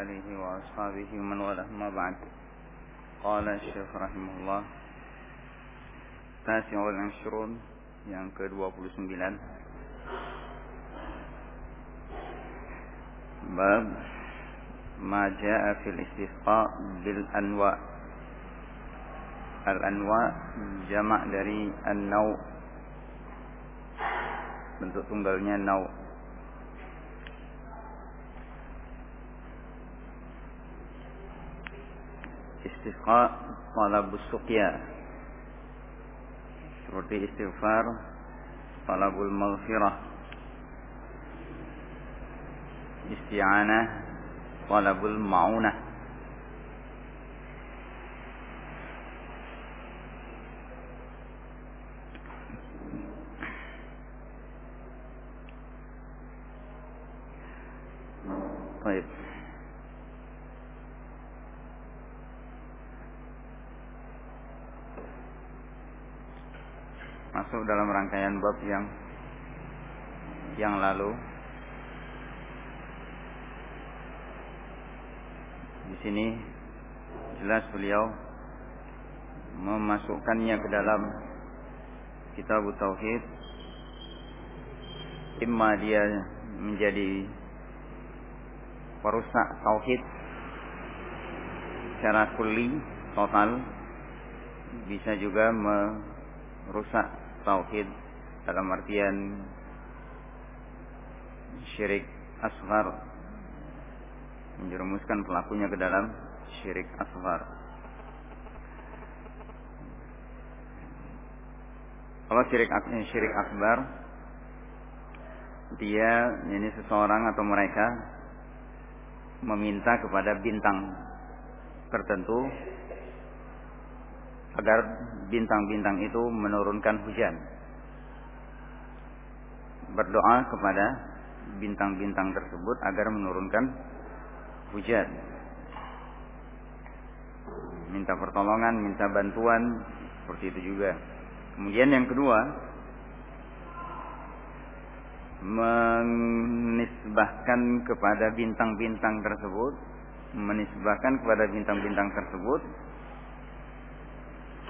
آله وأصحابه ومن والاه ما بعد قال الشيخ رحمه الله تاسع والعشرون yang ke-29 bab ma jaa fil istisqa bil anwa al anwa jamak dari an-nau bentuk tunggalnya nau istisqa talabus suqya seperti istighfar talabul maghfirah isti'anah talabul ma'unah rangkaian bab yang yang lalu. Di sini jelas beliau memasukkannya ke dalam kitab tauhid imma dia menjadi perusak tauhid secara kulli total bisa juga merusak tauhid dalam artian syirik asghar menjerumuskan pelakunya ke dalam syirik asghar. Kalau syirik syirik akbar dia ini seseorang atau mereka meminta kepada bintang tertentu agar bintang-bintang itu menurunkan hujan. Berdoa kepada bintang-bintang tersebut agar menurunkan hujan. Minta pertolongan, minta bantuan, seperti itu juga. Kemudian yang kedua, menisbahkan kepada bintang-bintang tersebut menisbahkan kepada bintang-bintang tersebut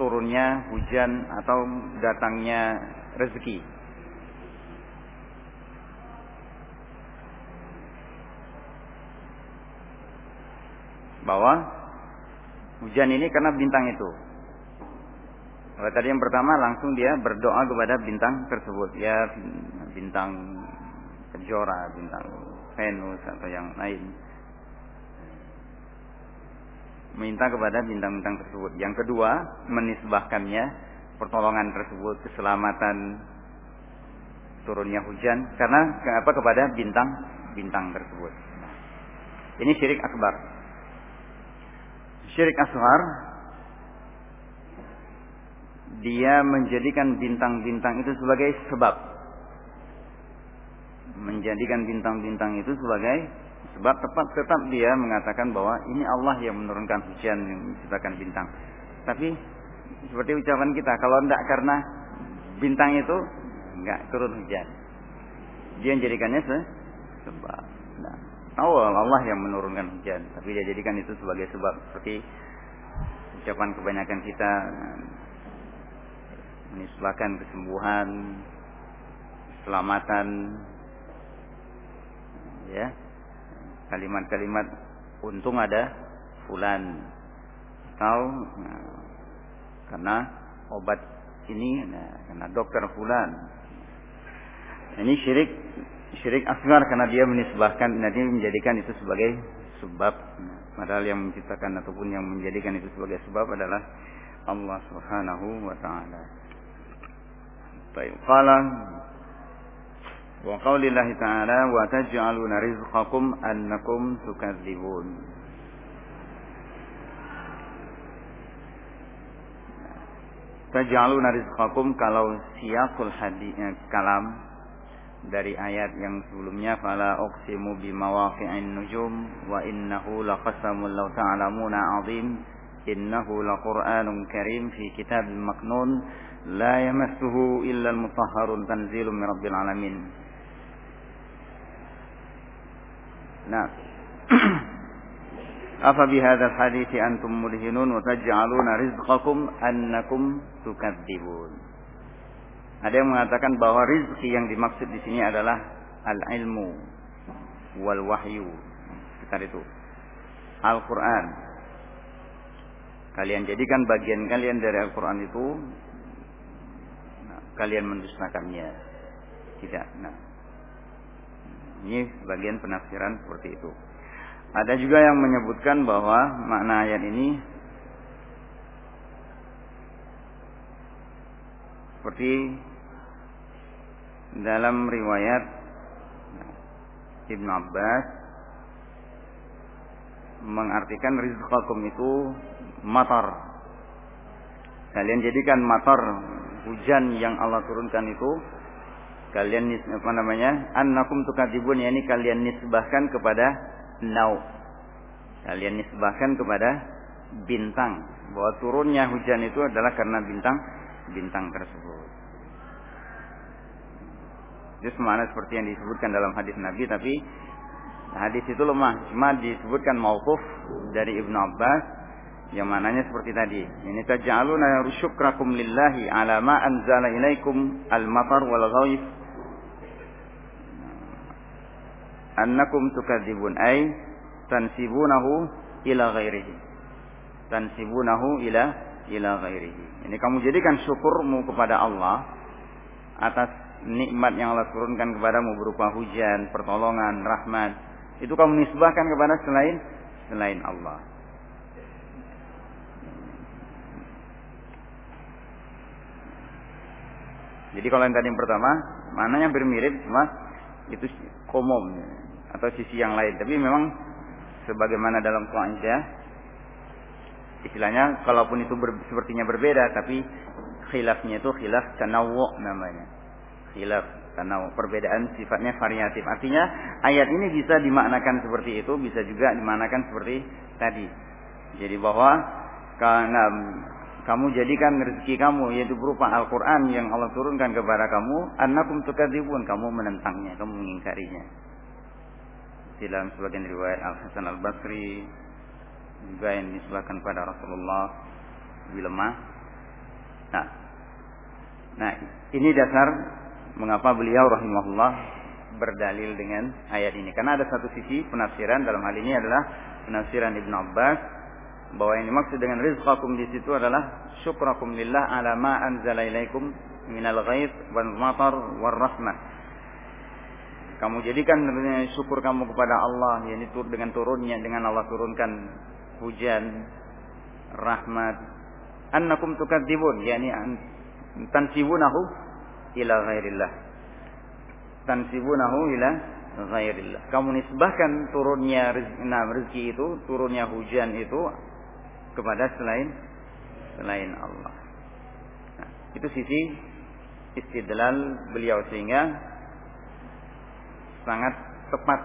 turunnya hujan atau datangnya rezeki. Bahwa hujan ini karena bintang itu. Kalau tadi yang pertama langsung dia berdoa kepada bintang tersebut. Ya bintang kejora, bintang Venus atau yang lain. Minta kepada bintang-bintang tersebut. Yang kedua, menisbahkannya pertolongan tersebut, keselamatan turunnya hujan karena apa kepada bintang-bintang tersebut. Ini syirik akbar. Syirik asghar dia menjadikan bintang-bintang itu sebagai sebab menjadikan bintang-bintang itu sebagai sebab tepat tetap dia mengatakan bahwa ini Allah yang menurunkan hujan yang menciptakan bintang. Tapi seperti ucapan kita, kalau tidak karena bintang itu enggak turun hujan. Dia menjadikannya se sebab. Nah, awal Allah yang menurunkan hujan, tapi dia jadikan itu sebagai sebab seperti ucapan kebanyakan kita menisbahkan kesembuhan, keselamatan, ya kalimat-kalimat untung ada fulan. Atau nah, karena obat ini nah, karena dokter fulan. Ini syirik syirik asgar karena dia menisbahkan nanti menjadikan itu sebagai sebab. Padahal yang menciptakan ataupun yang menjadikan itu sebagai sebab adalah Allah Subhanahu wa taala. Baik, Qaulillahi ta'ala wa taj'aluna rizqakum annakum tukadzibun. Taj'aluna rizqakum kalau siyaqul hadisnya kalam dari ayat yang sebelumnya fala uqsimu bimawaqi'in nujum wa innahu laqasamun law ta'lamuna 'azim innahu laqur'anun karim fi kitabin maknun la yamassuhu illa al-mutahharun tanzilun min rabbil alamin Nah, bihadzal hadithi antum mudhinun wa taj'aluna rizqakum annakum tukadzibun. Ada yang mengatakan bahwa rizki yang dimaksud di sini adalah al-ilmu wal wahyu. Sekitar itu. Al-Quran. Kalian jadikan bagian kalian dari Al-Quran itu nah, kalian mendustakannya. Tidak. Nah, ini bagian penafsiran seperti itu. Ada juga yang menyebutkan bahwa makna ayat ini seperti dalam riwayat Ibn Abbas mengartikan rizqakum itu matar. Kalian jadikan matar hujan yang Allah turunkan itu kalian apa namanya annakum ya ini kalian nisbahkan kepada nau. Kalian nisbahkan kepada bintang. Bahwa turunnya hujan itu adalah karena bintang bintang tersebut. Itu semana seperti yang disebutkan dalam hadis Nabi, tapi hadis itu lemah. Cuma disebutkan maukuf dari Ibnu Abbas yang mananya seperti tadi. Ini taj'aluna syukrakum lillahi ala ma anzala ilaikum al-matar wal ghaif annakum tukadzibun ay tansibunahu ila ghairihi. Tansibunahu ila ila ghairihi. Ini kamu jadikan syukurmu kepada Allah atas nikmat yang Allah turunkan kepadamu berupa hujan, pertolongan, rahmat. Itu kamu nisbahkan kepada selain selain Allah. Jadi kalau yang tadi yang pertama, mana yang bermirip cuma itu komom atau sisi yang lain. Tapi memang sebagaimana dalam kaidah istilahnya kalaupun itu ber, sepertinya berbeda tapi khilafnya itu khilaf tanawwu namanya. Khilaf tanawwu, perbedaan sifatnya variatif. Artinya ayat ini bisa dimaknakan seperti itu, bisa juga dimaknakan seperti tadi. Jadi bahwa karena kamu jadikan rezeki kamu yaitu berupa Al-Qur'an yang Allah turunkan kepada kamu, annakum tukadzibun, kamu menentangnya, kamu mengingkarinya dalam sebagian riwayat Al Hasan Al Basri juga yang disebutkan pada Rasulullah lebih lemah. Nah, nah ini dasar mengapa beliau rahimahullah berdalil dengan ayat ini. Karena ada satu sisi penafsiran dalam hal ini adalah penafsiran Ibn Abbas bahwa yang dimaksud dengan rizqakum di situ adalah syukrakum lillah ala ma anzala ilaikum minal ghaib wal matar war rahmah kamu jadikan syukur kamu kepada Allah. Yakni dengan turunnya dengan Allah turunkan hujan rahmat. Annakum tukadzibun. Yakni tansibunahu ila ghairillah. Tansibunahu ila ghairillah. Kamu nisbahkan turunnya rezeki, nah, rezeki itu turunnya hujan itu kepada selain selain Allah. Nah, itu sisi istidlal beliau sehingga sangat tepat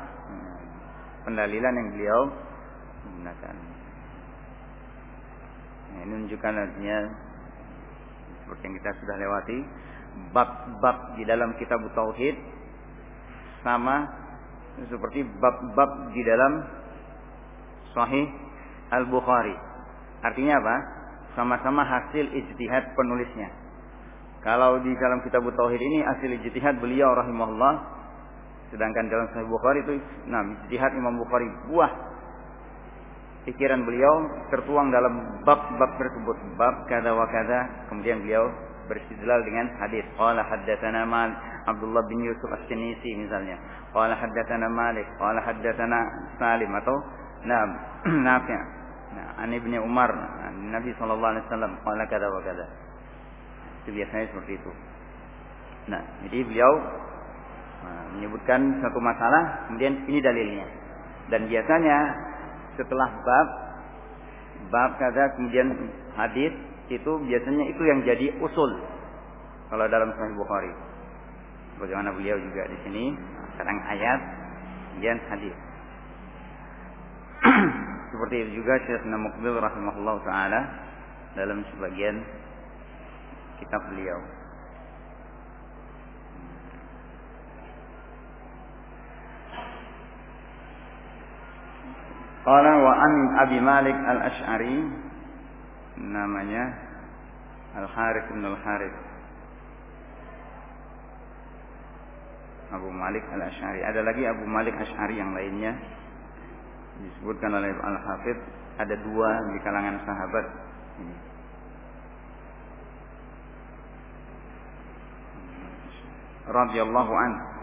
pendalilan yang beliau gunakan. Nah, ini menunjukkan artinya seperti yang kita sudah lewati bab-bab di dalam kitab tauhid sama seperti bab-bab di dalam Sahih Al-Bukhari. Artinya apa? Sama-sama hasil ijtihad penulisnya. Kalau di dalam kitab tauhid ini hasil ijtihad beliau rahimahullah Sedangkan dalam Sahih Bukhari itu, nah, jihad Imam Bukhari buah pikiran beliau tertuang dalam bab-bab tersebut, bab kada wa kada. Kemudian beliau beristidlal dengan hadis. Qala haddatsana Mal Abdullah bin Yusuf As-Sinisi misalnya. Qala haddatsana Malik, qala haddatsana Salim atau nah, Nafi'. Nah, an Ibnu Umar, Nabi sallallahu alaihi wasallam qala kada wa kada. Itu biasanya seperti itu. Nah, jadi beliau Nah, menyebutkan satu masalah, kemudian ini dalilnya. Dan biasanya setelah bab, bab kata kemudian hadis itu biasanya itu yang jadi usul kalau dalam Sahih Bukhari. Bagaimana beliau juga di sini, sekarang ayat, kemudian hadis. Seperti itu juga Syekh Namukbil rahimahullah taala dalam sebagian kitab beliau. Qala wa an Abi Malik Al-Asy'ari namanya Al-Harith bin Al-Harith. Abu Malik Al-Asy'ari. Ada lagi Abu Malik Asy'ari yang lainnya. Disebutkan oleh Al-Hafidh. Ada dua di kalangan sahabat. Ini. radhiyallahu anhu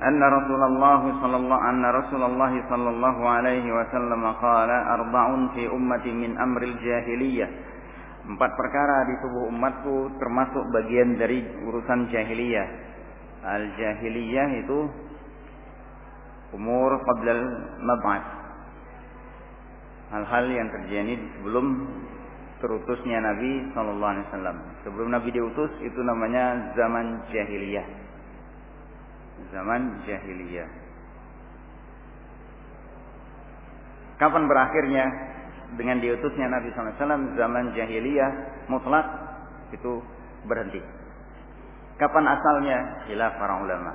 أن رسول الله صلى الله أن رسول الله صلى الله عليه وسلم قال أربع في أمتي من أمر الجاهلية Empat perkara di tubuh umatku termasuk bagian dari urusan jahiliyah. Al-jahiliyah itu umur qablal mab'ats. Hal-hal yang terjadi sebelum terutusnya Nabi sallallahu alaihi wasallam. Sebelum Nabi diutus itu namanya zaman jahiliyah. Zaman jahiliyah. Kapan berakhirnya dengan diutusnya Nabi wasallam zaman jahiliyah mutlak itu berhenti. Kapan asalnya? Khilaf para ulama.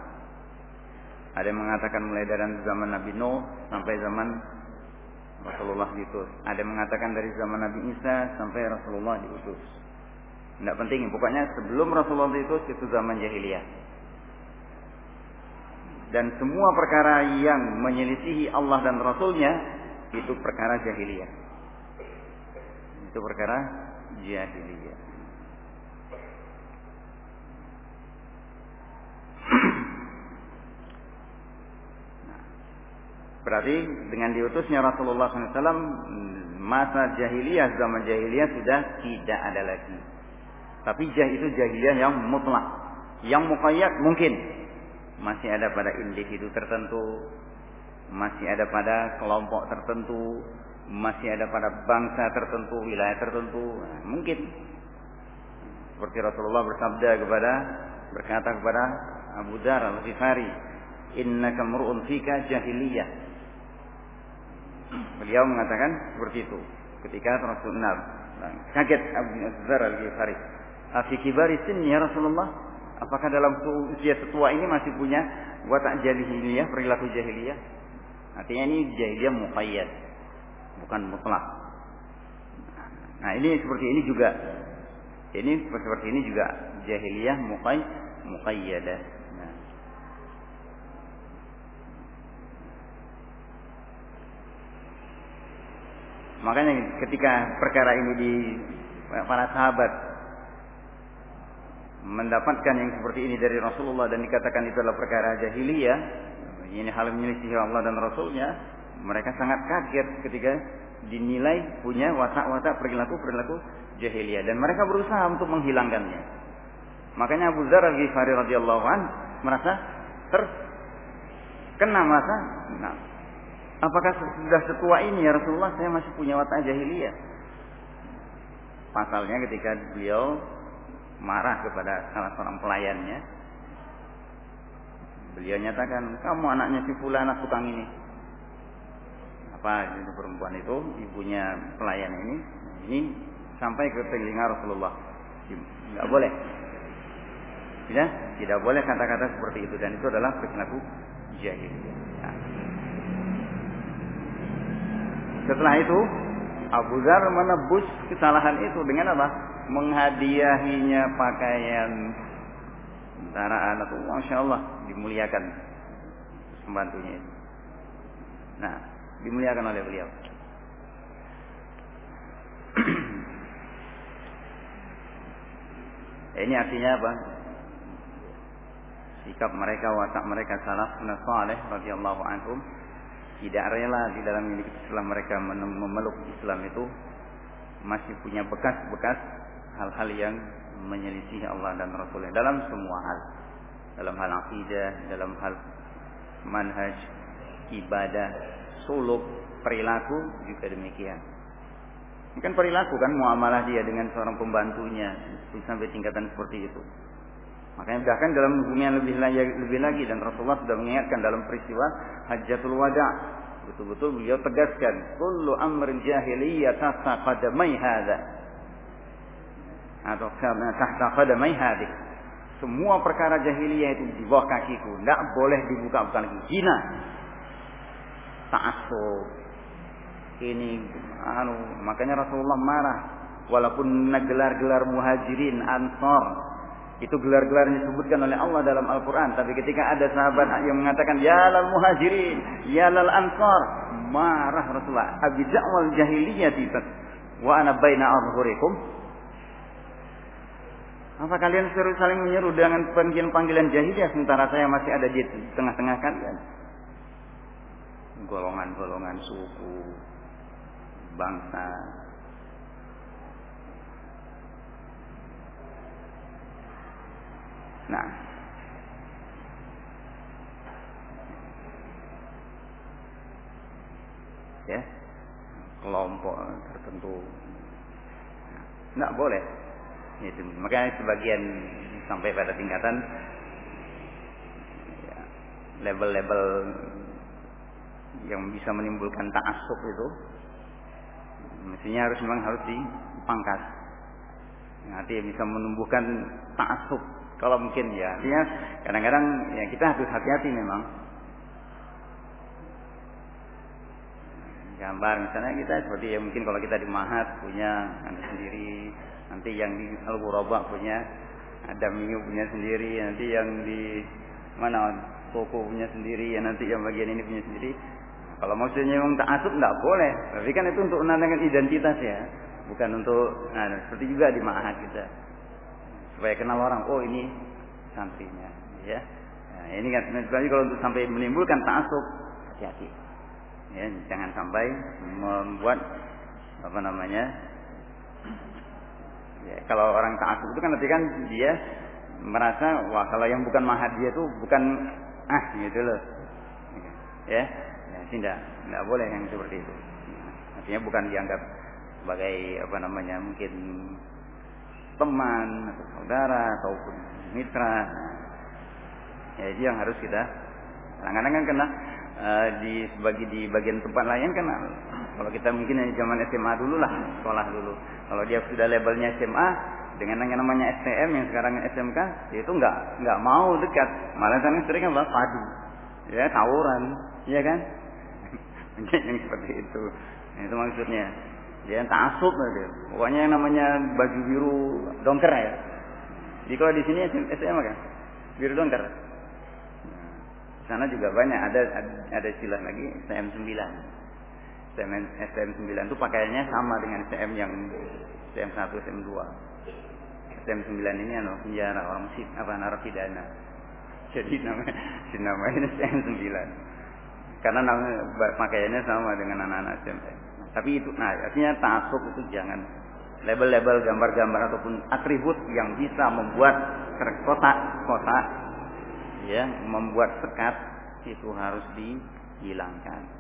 Ada yang mengatakan mulai dari zaman Nabi Nuh sampai zaman Rasulullah diutus. Ada yang mengatakan dari zaman Nabi Isa sampai Rasulullah diutus. Tidak penting, pokoknya sebelum Rasulullah diutus itu zaman jahiliyah. Dan semua perkara yang menyelisihi Allah dan Rasulnya itu perkara jahiliyah. Itu perkara jahiliyah. Berarti dengan diutusnya Rasulullah SAW masa jahiliyah zaman jahiliyah sudah tidak ada lagi. Tapi jah itu jahiliyah yang mutlak, yang muqayyad mungkin masih ada pada individu tertentu, masih ada pada kelompok tertentu, masih ada pada bangsa tertentu, wilayah tertentu, mungkin. Seperti Rasulullah bersabda kepada berkata kepada Abu Dar al-Ghifari, "Innaka mar'un fika jahiliyah." Beliau mengatakan seperti itu ketika Rasulullah kaget Abu Dzar al-Ghifari. Afi kibari ya Rasulullah, apakah dalam usia setua ini masih punya watak jahiliyah, perilaku jahiliyah? Artinya ini jahiliyah muqayyad, bukan mutlak. Nah, ini seperti ini juga. Ini seperti ini juga jahiliyah muqay muqayyadah. Makanya ketika perkara ini di para sahabat mendapatkan yang seperti ini dari Rasulullah dan dikatakan itu adalah perkara jahiliyah, ini hal menyelisih Allah dan Rasulnya, mereka sangat kaget ketika dinilai punya watak-watak perilaku-perilaku jahiliyah dan mereka berusaha untuk menghilangkannya. Makanya Abu Dzar al-Ghifari radhiyallahu an merasa terkena merasa nah, Apakah sudah setua ini ya Rasulullah saya masih punya watak jahiliyah? Pasalnya ketika beliau marah kepada salah seorang pelayannya, beliau nyatakan, kamu anaknya si Fulan anak tukang ini. Apa itu perempuan itu, ibunya pelayan ini, ini sampai ke telinga Rasulullah. Tidak boleh. Ya, tidak boleh kata-kata seperti itu dan itu adalah perilaku jahiliyah. Setelah itu Abu Dhar menebus kesalahan itu dengan apa? Menghadiahinya pakaian kendaraan atau masya Allah dimuliakan pembantunya itu. Nah, dimuliakan oleh beliau. Ini artinya apa? Sikap mereka, watak mereka salaf saleh radhiyallahu anhum tidak rela di dalam setelah mereka memeluk Islam itu masih punya bekas-bekas hal-hal yang menyelisih Allah dan Rasulnya dalam semua hal dalam hal akidah dalam hal manhaj ibadah suluk perilaku juga demikian ini kan perilaku kan muamalah dia dengan seorang pembantunya sampai tingkatan seperti itu Makanya bahkan dalam hubungan lebih lagi, lebih lagi dan Rasulullah sudah mengingatkan dalam peristiwa Hajjatul Wada. Betul-betul beliau tegaskan, "Kullu amrin jahiliyah tahta qadamai hadza." Atau tahta qadamai hadik. Semua perkara jahiliyah itu di bawah kakiku, tidak boleh dibuka bukan lagi. Zina. ta'assub. Ini anu makanya Rasulullah marah walaupun gelar-gelar muhajirin, ansor itu gelar-gelar yang disebutkan oleh Allah dalam Al-Quran. Tapi ketika ada sahabat yang mengatakan, Ya lal muhajirin, Ya lal ansar. Marah Rasulullah. Abida'wal jahiliyah tibat. Wa ana baina azhurikum. Apa kalian seru saling menyeru dengan panggilan-panggilan jahiliyah sementara saya masih ada di tengah-tengah kalian? Golongan-golongan suku, bangsa, Nah. Ya. Kelompok tertentu. Tidak boleh. Itu. Makanya sebagian sampai pada tingkatan ya, level-level yang bisa menimbulkan ta'asub itu mestinya harus memang harus dipangkas. Nanti bisa menumbuhkan ta'asub kalau mungkin ya, artinya kadang-kadang ya kita harus hati-hati memang. Gambar misalnya kita seperti ya mungkin kalau kita di Mahat punya anda sendiri, nanti yang di Al punya, ada Minggu punya sendiri, nanti yang di mana toko punya sendiri, ya nanti yang bagian ini punya sendiri. Kalau maksudnya memang tak asup tidak boleh, tapi kan itu untuk menandakan identitas ya, bukan untuk, nah, seperti juga di Mahat kita. Supaya kenal orang oh ini santrinya ya. Nah, ini kan sebenarnya kalau untuk sampai menimbulkan taasub hati-hati. Ya jangan sampai membuat apa namanya ya kalau orang taasub itu kan nanti kan dia merasa wah kalau yang bukan mahad dia tuh bukan ah gitu loh ya ya tidak tidak boleh yang seperti itu artinya bukan dianggap sebagai apa namanya mungkin teman atau saudara ataupun mitra. Ya itu yang harus kita kadang-kadang kan kena uh, di bagi di bagian tempat lain kan kalau kita mungkin yang zaman SMA dulu lah sekolah dulu. Kalau dia sudah labelnya SMA dengan yang namanya STM yang sekarang SMK ya itu nggak nggak mau dekat malah sana sering apa padu ya tawuran ya kan mungkin yang seperti itu nah, itu maksudnya dia tak asup nanti. Pokoknya yang namanya baju biru dongker ya. Di kalau di sini SMA kan? Biru dongker. Nah, sana juga banyak ada ada istilah lagi STM 9. STM, STM 9 itu pakaiannya sama dengan STM yang STM 1, STM 2. STM 9 ini anu penjara orang musik apa narapidana. Jadi namanya namanya STM 9. Karena nama pakaiannya sama dengan anak-anak SMP. Tapi itu, nah artinya taasub itu jangan label-label gambar-gambar ataupun atribut yang bisa membuat kotak-kotak, ya, membuat sekat itu harus dihilangkan.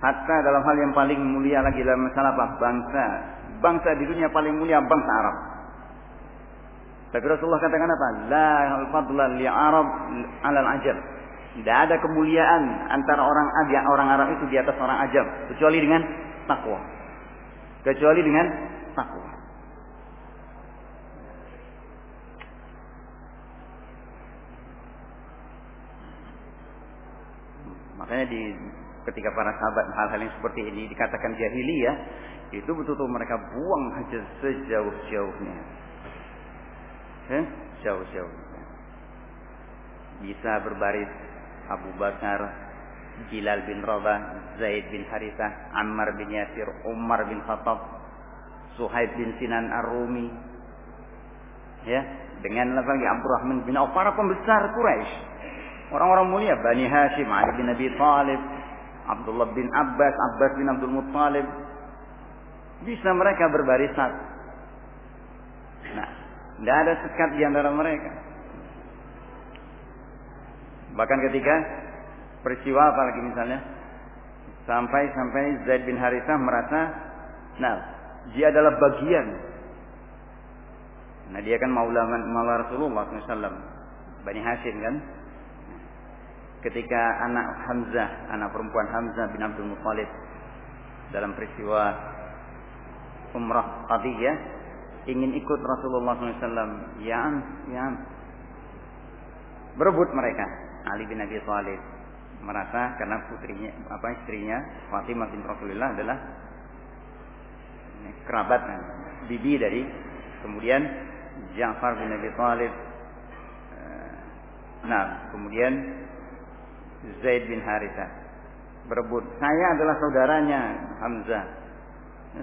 Hatta dalam hal yang paling mulia lagi dalam masalah apa? Bangsa, bangsa di dunia paling mulia bangsa Arab. Tapi Rasulullah katakan apa? La al-fadla li Arab alal ajab. Tidak ada kemuliaan antara orang orang Arab itu di atas orang ajam kecuali dengan takwa. Kecuali dengan takwa. Makanya di ketika para sahabat hal-hal yang seperti ini dikatakan jahiliyah, itu betul-betul mereka buang aja sejauh-jauhnya. Eh, jauh-jauhnya. Bisa berbaris Abu Bakar, Jilal bin Rabah, Zaid bin Harithah, Ammar bin Yasir, Umar bin Khattab, Suhaib bin Sinan Ar-Rumi. Ya, dengan lagi Abdurrahman bin Auf, para pembesar Quraisy. Orang-orang mulia Bani Hashim, Ali bin Abi Thalib, Abdullah bin Abbas, Abbas bin Abdul Muttalib. Bisa mereka berbarisan. Nah, tidak ada sekat di antara mereka. Bahkan ketika peristiwa apalagi misalnya sampai sampai Zaid bin Harithah merasa nah dia adalah bagian nah dia kan maula maula Rasulullah SAW Bani Hashim kan ketika anak Hamzah anak perempuan Hamzah bin Abdul Muttalib dalam peristiwa umrah Qadiyah ingin ikut Rasulullah SAW ya ya berebut mereka Ali bin Abi Thalib merasa karena putrinya apa istrinya Fatimah bin Rasulullah adalah kerabat bibi dari kemudian Ja'far bin Abi Thalib. Eh, nah kemudian Zaid bin Harithah berebut. Saya adalah saudaranya Hamzah.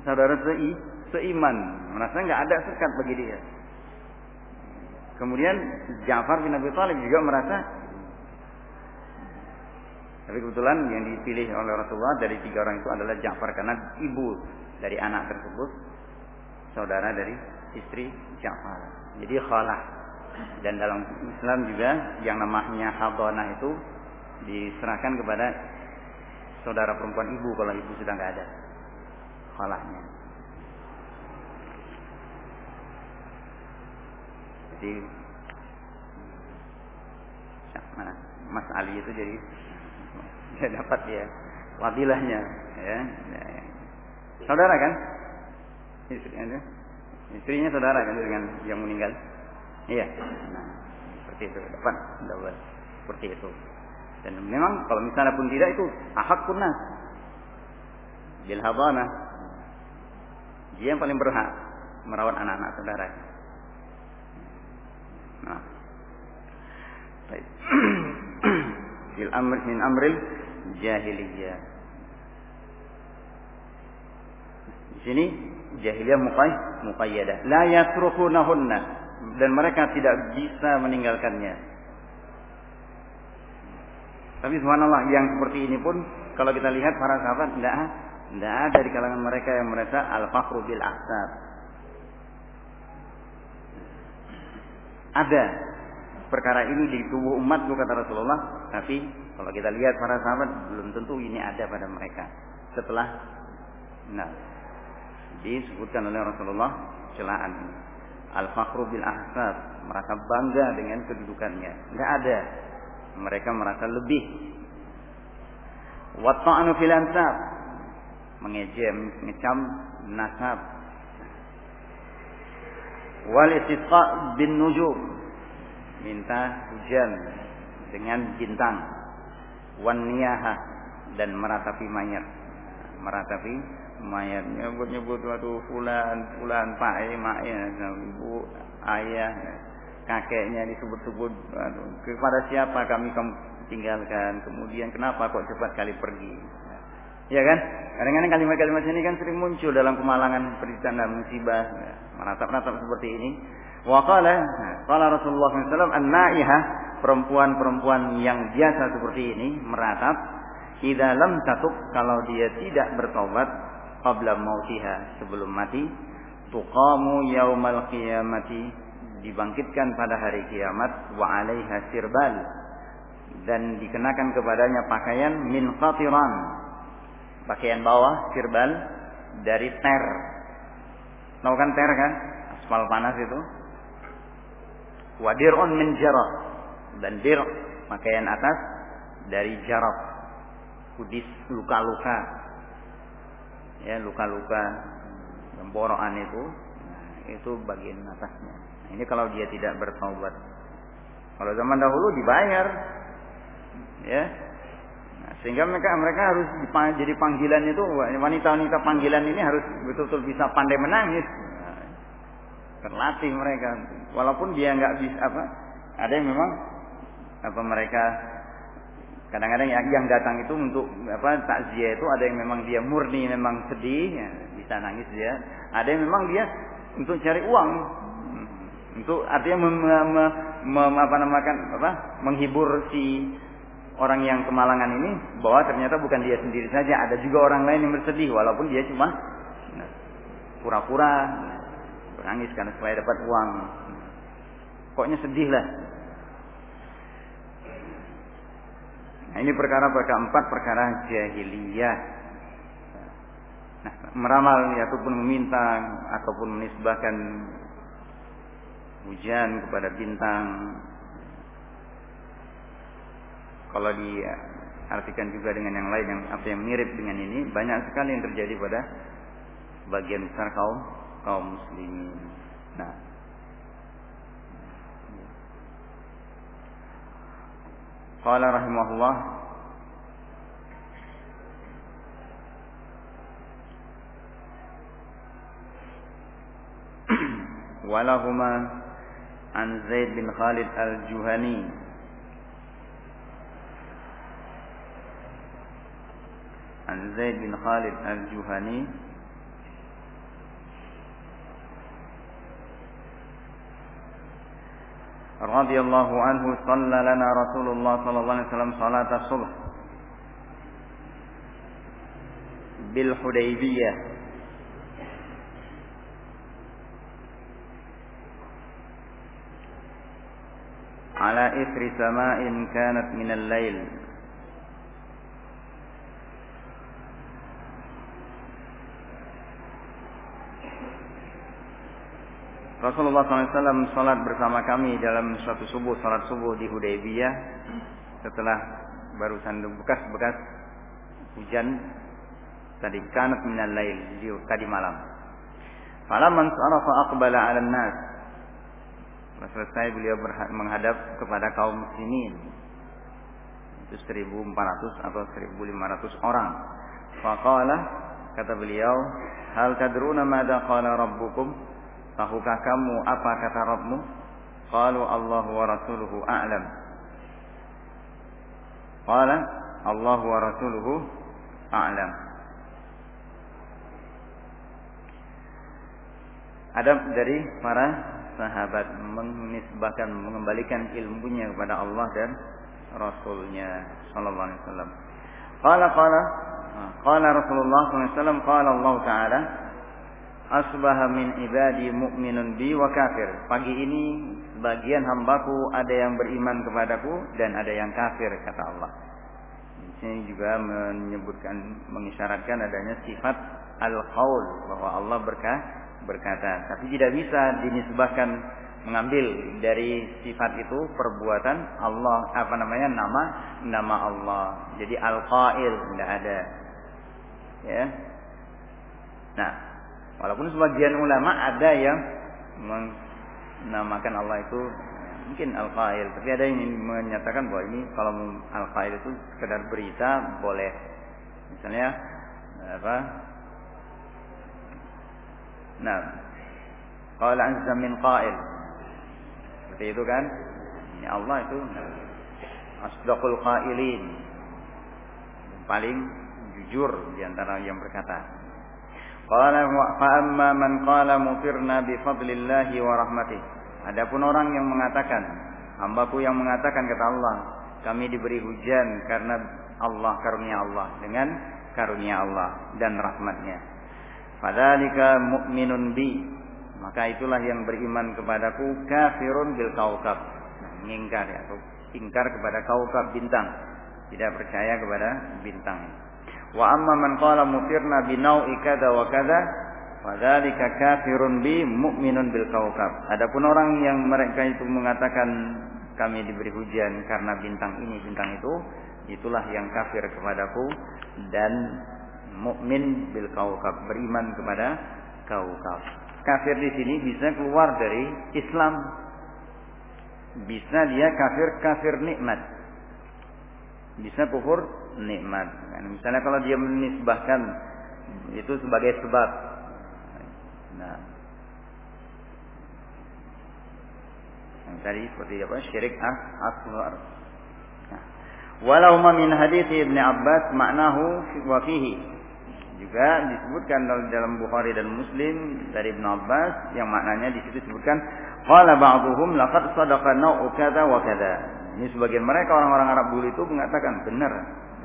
Saudara sei seiman. Merasa nggak ada sekat bagi dia. Kemudian Ja'far bin Abi Thalib juga merasa tapi kebetulan yang dipilih oleh Rasulullah dari tiga orang itu adalah Ja'far karena ibu dari anak tersebut saudara dari istri Ja'far. Jadi khalah. Dan dalam Islam juga yang namanya hadanah itu diserahkan kepada saudara perempuan ibu kalau ibu sudah nggak ada. Khalahnya. Jadi mana Mas Ali itu jadi dia dapat ya wadilahnya ya. Saudara kan? Istrinya, istrinya saudara kan dengan yang meninggal. Iya. Nah, seperti itu dapat dapat seperti itu. Dan memang kalau misalnya pun tidak itu ahak punah bil. Dia yang paling berhak merawat anak-anak saudara. Nah. Baik. Amr min amril jahiliyah. Di sini jahiliyah muqay muqayyadah. La yatrukunahunna dan mereka tidak bisa meninggalkannya. Tapi subhanallah yang seperti ini pun kalau kita lihat para sahabat tidak tidak ada di kalangan mereka yang merasa al-fakhru bil ahsab. Ada perkara ini di tubuh umatku kata Rasulullah, tapi kalau kita lihat para sahabat belum tentu ini ada pada mereka. Setelah nah disebutkan oleh Rasulullah celaan Al-fakhru bil ahsab, merasa bangga dengan kedudukannya. Enggak ada. Mereka merasa lebih. Wa ta'anu fil ansab, mengejem, mengecam nasab. Wal istisqa bin nujum, minta hujan dengan bintang. Wan niyahah dan meratapi mayat. Meratapi mayat nyebut-nyebut waktu fulan, fulan, pak, mak, ya, ibu, ayah, kakeknya disebut-sebut kepada siapa kami tinggalkan? Kemudian kenapa kok cepat kali pergi? Ya kan? Kadang-kadang kalimat-kalimat ini kan sering muncul dalam kemalangan penderitaan dan musibah. Menatap-natap seperti ini. Waqala qala Rasulullah SAW an-naihah perempuan-perempuan yang biasa seperti ini meratap idza lam tatub kalau dia tidak bertobat qabla mautiha sebelum mati tuqamu yaumal qiyamati dibangkitkan pada hari kiamat wa alaiha sirbal dan dikenakan kepadanya pakaian min qatiran pakaian bawah sirbal dari ter. Tahu kan ter kan? Aspal panas itu. Wadirun min jarab dan dir pakaian atas dari jarab kudis luka-luka. Ya luka-luka pemborokan itu. Nah, itu bagian atasnya ini kalau dia tidak bertobat kalau zaman dahulu dibayar. Ya. Nah, sehingga mereka mereka harus jadi panggilan itu wanita-wanita panggilan ini harus betul-betul bisa pandai menangis. Nah, terlatih mereka. Walaupun dia nggak bisa apa ada yang memang apa mereka Kadang-kadang yang, yang datang itu untuk apa takziah itu ada yang memang dia murni memang sedih, ya, bisa nangis dia. Ada yang memang dia untuk cari uang, untuk artinya mem, mem, mem, apa namakan apa menghibur si orang yang kemalangan ini bahwa ternyata bukan dia sendiri saja, ada juga orang lain yang bersedih walaupun dia cuma nah, pura-pura nah, berangis karena supaya dapat uang. Pokoknya sedih lah Nah, ini perkara-perkara empat perkara jahiliyah. Nah, meramal ya, ataupun meminta ataupun menisbahkan hujan kepada bintang. Kalau diartikan juga dengan yang lain yang apa yang mirip dengan ini banyak sekali yang terjadi pada bagian besar kaum kaum muslimin. Nah. Qala rahimahullah. Walahuma عن زيد بن خالد الجهني. عن زيد بن خالد الجهني. رضي الله عنه صلى لنا رسول الله صلى الله عليه وسلم صلاة الصبح. بالحديبية. على إثر سماء كانت من الليل Rasulullah SAW sholat bersama kami dalam suatu subuh, sholat subuh di Hudaybiyah setelah barusan bekas-bekas hujan tadi kanat minal lail di tadi malam. Falamman sarafa aqbala 'ala nas. Selesai beliau menghadap kepada kaum muslimin. Itu 1400 atau 1500 orang. Faqala kata beliau, "Hal tadruna madza qala rabbukum?" Tahukah kamu apa kata Rabbmu? Qalu Allah wa rasuluhu a'lam. Qala Allah wa rasuluhu a'lam. Adab dari para sahabat menisbahkan mengembalikan ilmunya kepada Allah dan Rasulnya sallallahu alaihi wasallam. Qala qala qala Rasulullah sallallahu alaihi wasallam qala Allah taala asbaha min ibadi mu'minun bi wa kafir. Pagi ini sebagian hambaku ada yang beriman kepadaku dan ada yang kafir kata Allah. Di sini juga menyebutkan mengisyaratkan adanya sifat al-qaul bahwa Allah berkah berkata. Tapi tidak bisa dinisbahkan mengambil dari sifat itu perbuatan Allah apa namanya nama nama Allah. Jadi al-qail tidak ada. Ya. Nah, Walaupun sebagian ulama ada yang menamakan Allah itu mungkin al-qail, tapi ada yang menyatakan bahwa ini kalau al-qail itu sekedar berita boleh. Misalnya apa? Nah, qala azza min qail. Seperti itu kan? Ini Allah itu asdaqul qailin. Paling jujur di antara yang berkata. Qala fa amma man qala mutirna bi fadlillahi wa rahmatih. Adapun orang yang mengatakan, hambaku yang mengatakan kata Allah, kami diberi hujan karena Allah karunia Allah dengan karunia Allah dan rahmatnya. Fadzalika mu'minun bi. Maka itulah yang beriman kepadaku kafirun bil kaukab. Mengingkar ya, ingkar kepada kaukab bintang. Tidak percaya kepada bintang. Wa amma man qala mutirna bi nau'i kadza wa kadza fadzalika kafirun bi mu'minun bil kaukab. Adapun orang yang mereka itu mengatakan kami diberi hujan karena bintang ini bintang itu, itulah yang kafir kepadaku dan mukmin bil kaukab, beriman kepada kaukab. Kafir di sini bisa keluar dari Islam. Bisa dia kafir kafir nikmat. Bisa kufur nikmat. Nah, misalnya kalau dia menisbahkan itu sebagai sebab. Nah, yang tadi seperti apa? Syirik as asghar. Nah, walau min hadits Ibnu Abbas maknahu wa fihi. Juga disebutkan dalam Bukhari dan Muslim dari Ibnu Abbas yang maknanya di situ disebutkan qala ba'dhum laqad sadaqa nau'u kadza wa kadza. Ini sebagian mereka orang-orang Arab dulu itu mengatakan benar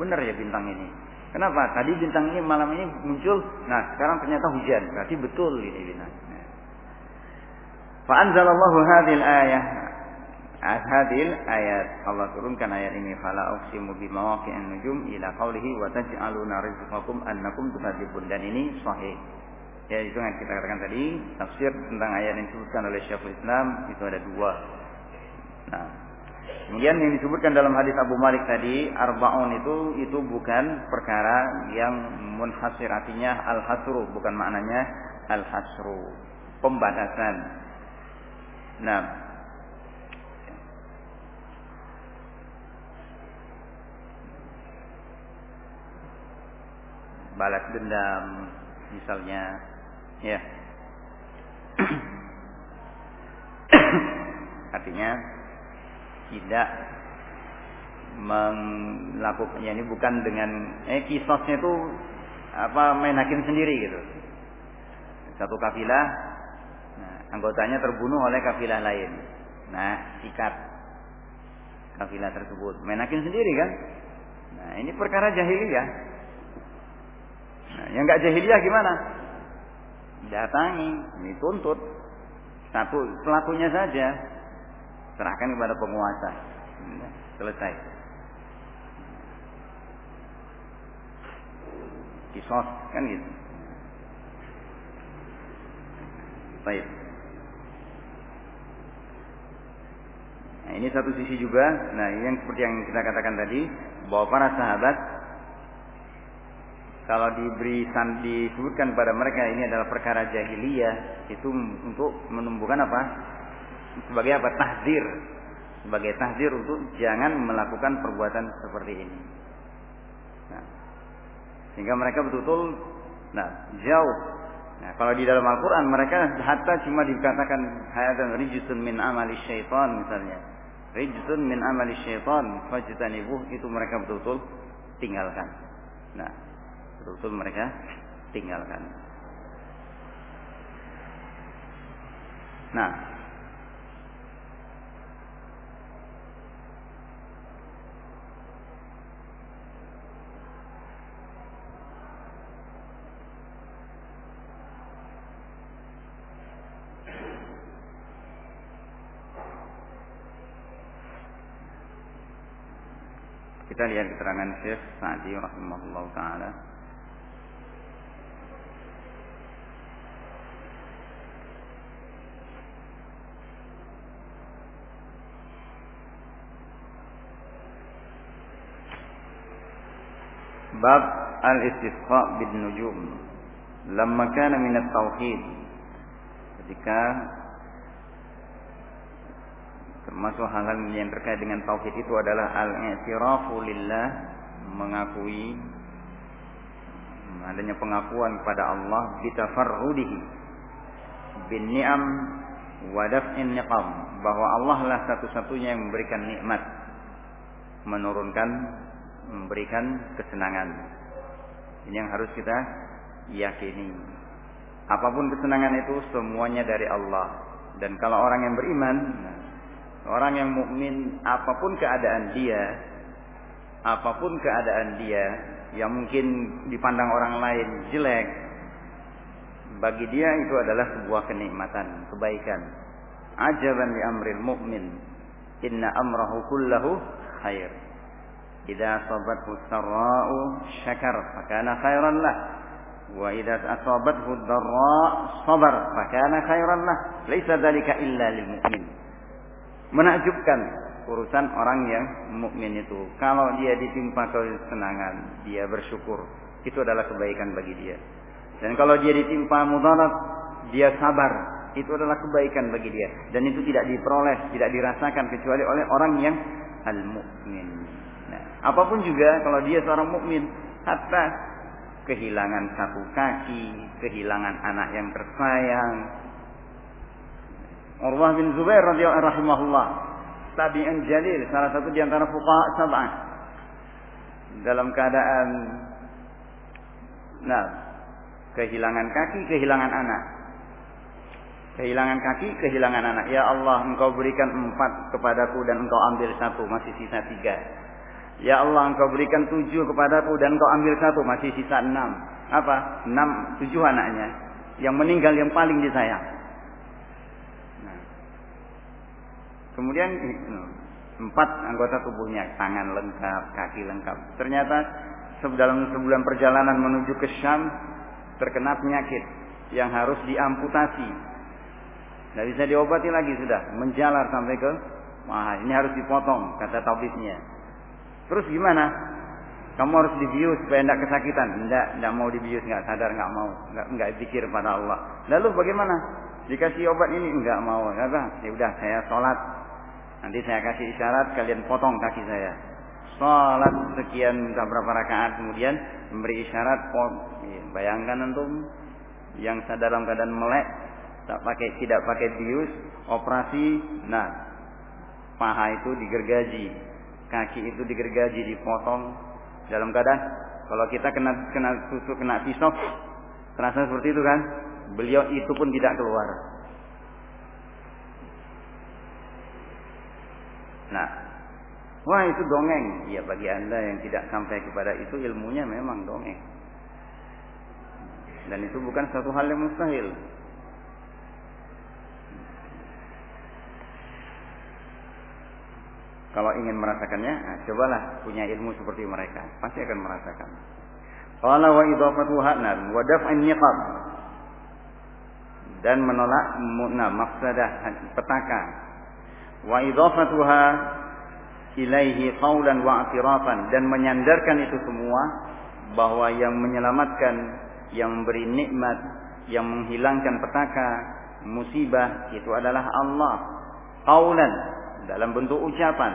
Benar ya bintang ini. Kenapa? Tadi bintang ini malam ini muncul, nah sekarang ternyata hujan. Berarti betul ini bintang. Fa'anzalallahu hadhil ayah hadhil ayat Allah turunkan ayat ini fala uqsimu bi mawaqi'in nujum ila qawlihi wa taj'aluna rizqakum annakum tukadzibun dan ini sahih. Ya itu yang kita katakan tadi tafsir tentang ayat yang disebutkan oleh Syekhul Islam itu ada dua. Nah, Kemudian yang disebutkan dalam hadis Abu Malik tadi, arbaun itu itu bukan perkara yang munhasir artinya al-hasru, bukan maknanya al-hasru. Pembatasan. Nah, balas dendam misalnya ya artinya tidak melakukannya ini bukan dengan eh kisosnya itu apa main hakim sendiri gitu. Satu kafilah nah, anggotanya terbunuh oleh kafilah lain. Nah, sikat kafilah tersebut. Main hakim sendiri kan? Nah, ini perkara jahiliyah. Nah, yang enggak jahiliyah gimana? Datangi, ini tuntut. Satu pelakunya saja serahkan kepada penguasa. Selesai. Kisos kan gitu. Baik. Nah, ini satu sisi juga. Nah, yang seperti yang kita katakan tadi, bahwa para sahabat kalau diberi disebutkan pada mereka ini adalah perkara jahiliyah, itu untuk menumbuhkan apa? Sebagai apa? Tahzir. Sebagai tahzir untuk jangan melakukan perbuatan seperti ini. Nah, sehingga mereka betul-betul nah jauh. Nah, kalau di dalam Al-Qur'an mereka hatta cuma dikatakan hayatan rijsun min amali syaitan misalnya. Rijsun min amali syaitan fajtanibuh itu mereka betul-betul tinggalkan. Nah, betul-betul mereka tinggalkan. Nah, Kita lihat keterangan Syekh Sa'di rahimahullah taala. Bab al-istisqa bin nujum. Lamma kana min at-tauhid. Ketika termasuk hal-hal yang terkait dengan tauhid itu adalah al-i'tirafu lillah mengakui adanya pengakuan kepada Allah bitafarrudihi bin ni'am wa daf'in niqam bahwa Allah lah satu-satunya yang memberikan nikmat menurunkan memberikan kesenangan ini yang harus kita yakini apa pun kesenangan itu semuanya dari Allah dan kalau orang yang beriman Orang yang mukmin apa pun keadaan dia, apa pun keadaan dia yang mungkin dipandang orang lain jelek, bagi dia itu adalah sebuah kenikmatan, kebaikan. Ajaban li amril mu'min, inna amrahu kullahu khair. Sarra'u syakar fakana khairan lah. Wa idza asabathu dharra sabar fakana khairan lah. Laisa dzalika illa lil mu'min menakjubkan urusan orang yang mukmin itu. Kalau dia ditimpa kesenangan, dia bersyukur. Itu adalah kebaikan bagi dia. Dan kalau dia ditimpa mudarat, dia sabar. Itu adalah kebaikan bagi dia. Dan itu tidak diperoleh, tidak dirasakan kecuali oleh orang yang al-mukmin. Nah, apa pun juga kalau dia seorang mukmin, hatta kehilangan satu kaki, kehilangan anak yang tersayang, Urwah bin Zubair radhiyallahu rahimahullah, tabi'in jalil, salah satu di antara fuqaha sab'ah. Dalam keadaan nah, kehilangan kaki, kehilangan anak. Kehilangan kaki, kehilangan anak. Ya Allah, Engkau berikan empat kepadaku dan Engkau ambil satu, masih sisa tiga. Ya Allah, Engkau berikan tujuh kepadaku dan Engkau ambil satu, masih sisa enam. Apa? Enam, tujuh anaknya. Yang meninggal yang paling disayang. Kemudian empat anggota tubuhnya, tangan lengkap, kaki lengkap. Ternyata dalam sebulan perjalanan menuju ke Syam terkena penyakit yang harus diamputasi. Tidak bisa diobati lagi sudah, menjalar sampai ke Wah, ini harus dipotong kata tabibnya. Terus gimana? Kamu harus dibius supaya tidak kesakitan. Tidak, tidak mau dibius, nggak sadar, nggak mau, nggak nggak pikir pada Allah. Lalu bagaimana? Dikasih obat ini nggak mau, kata, ya udah saya sholat Nanti saya kasih isyarat kalian potong kaki saya. Salat sekian berapa rakaat kemudian memberi isyarat pot. Iya, bayangkan antum yang dalam keadaan melek tak pakai tidak pakai bius operasi nah paha itu digergaji, kaki itu digergaji, dipotong dalam keadaan kalau kita kena kena tusuk kena pisau terasa seperti itu kan? Beliau itu pun tidak keluar. Nah, wah itu dongeng. Ya bagi anda yang tidak sampai kepada itu ilmunya memang dongeng. Dan itu bukan satu hal yang mustahil. Kalau ingin merasakannya, nah, cobalah punya ilmu seperti mereka, pasti akan merasakan. Qala wa idafatuha wa daf'in niqab. Dan menolak nah, mafsadah petaka. Wa idafatuha ilaihi qaulan wa atirafan dan menyandarkan itu semua bahwa yang menyelamatkan yang memberi nikmat yang menghilangkan petaka musibah itu adalah Allah. Qaulan dalam bentuk ucapan.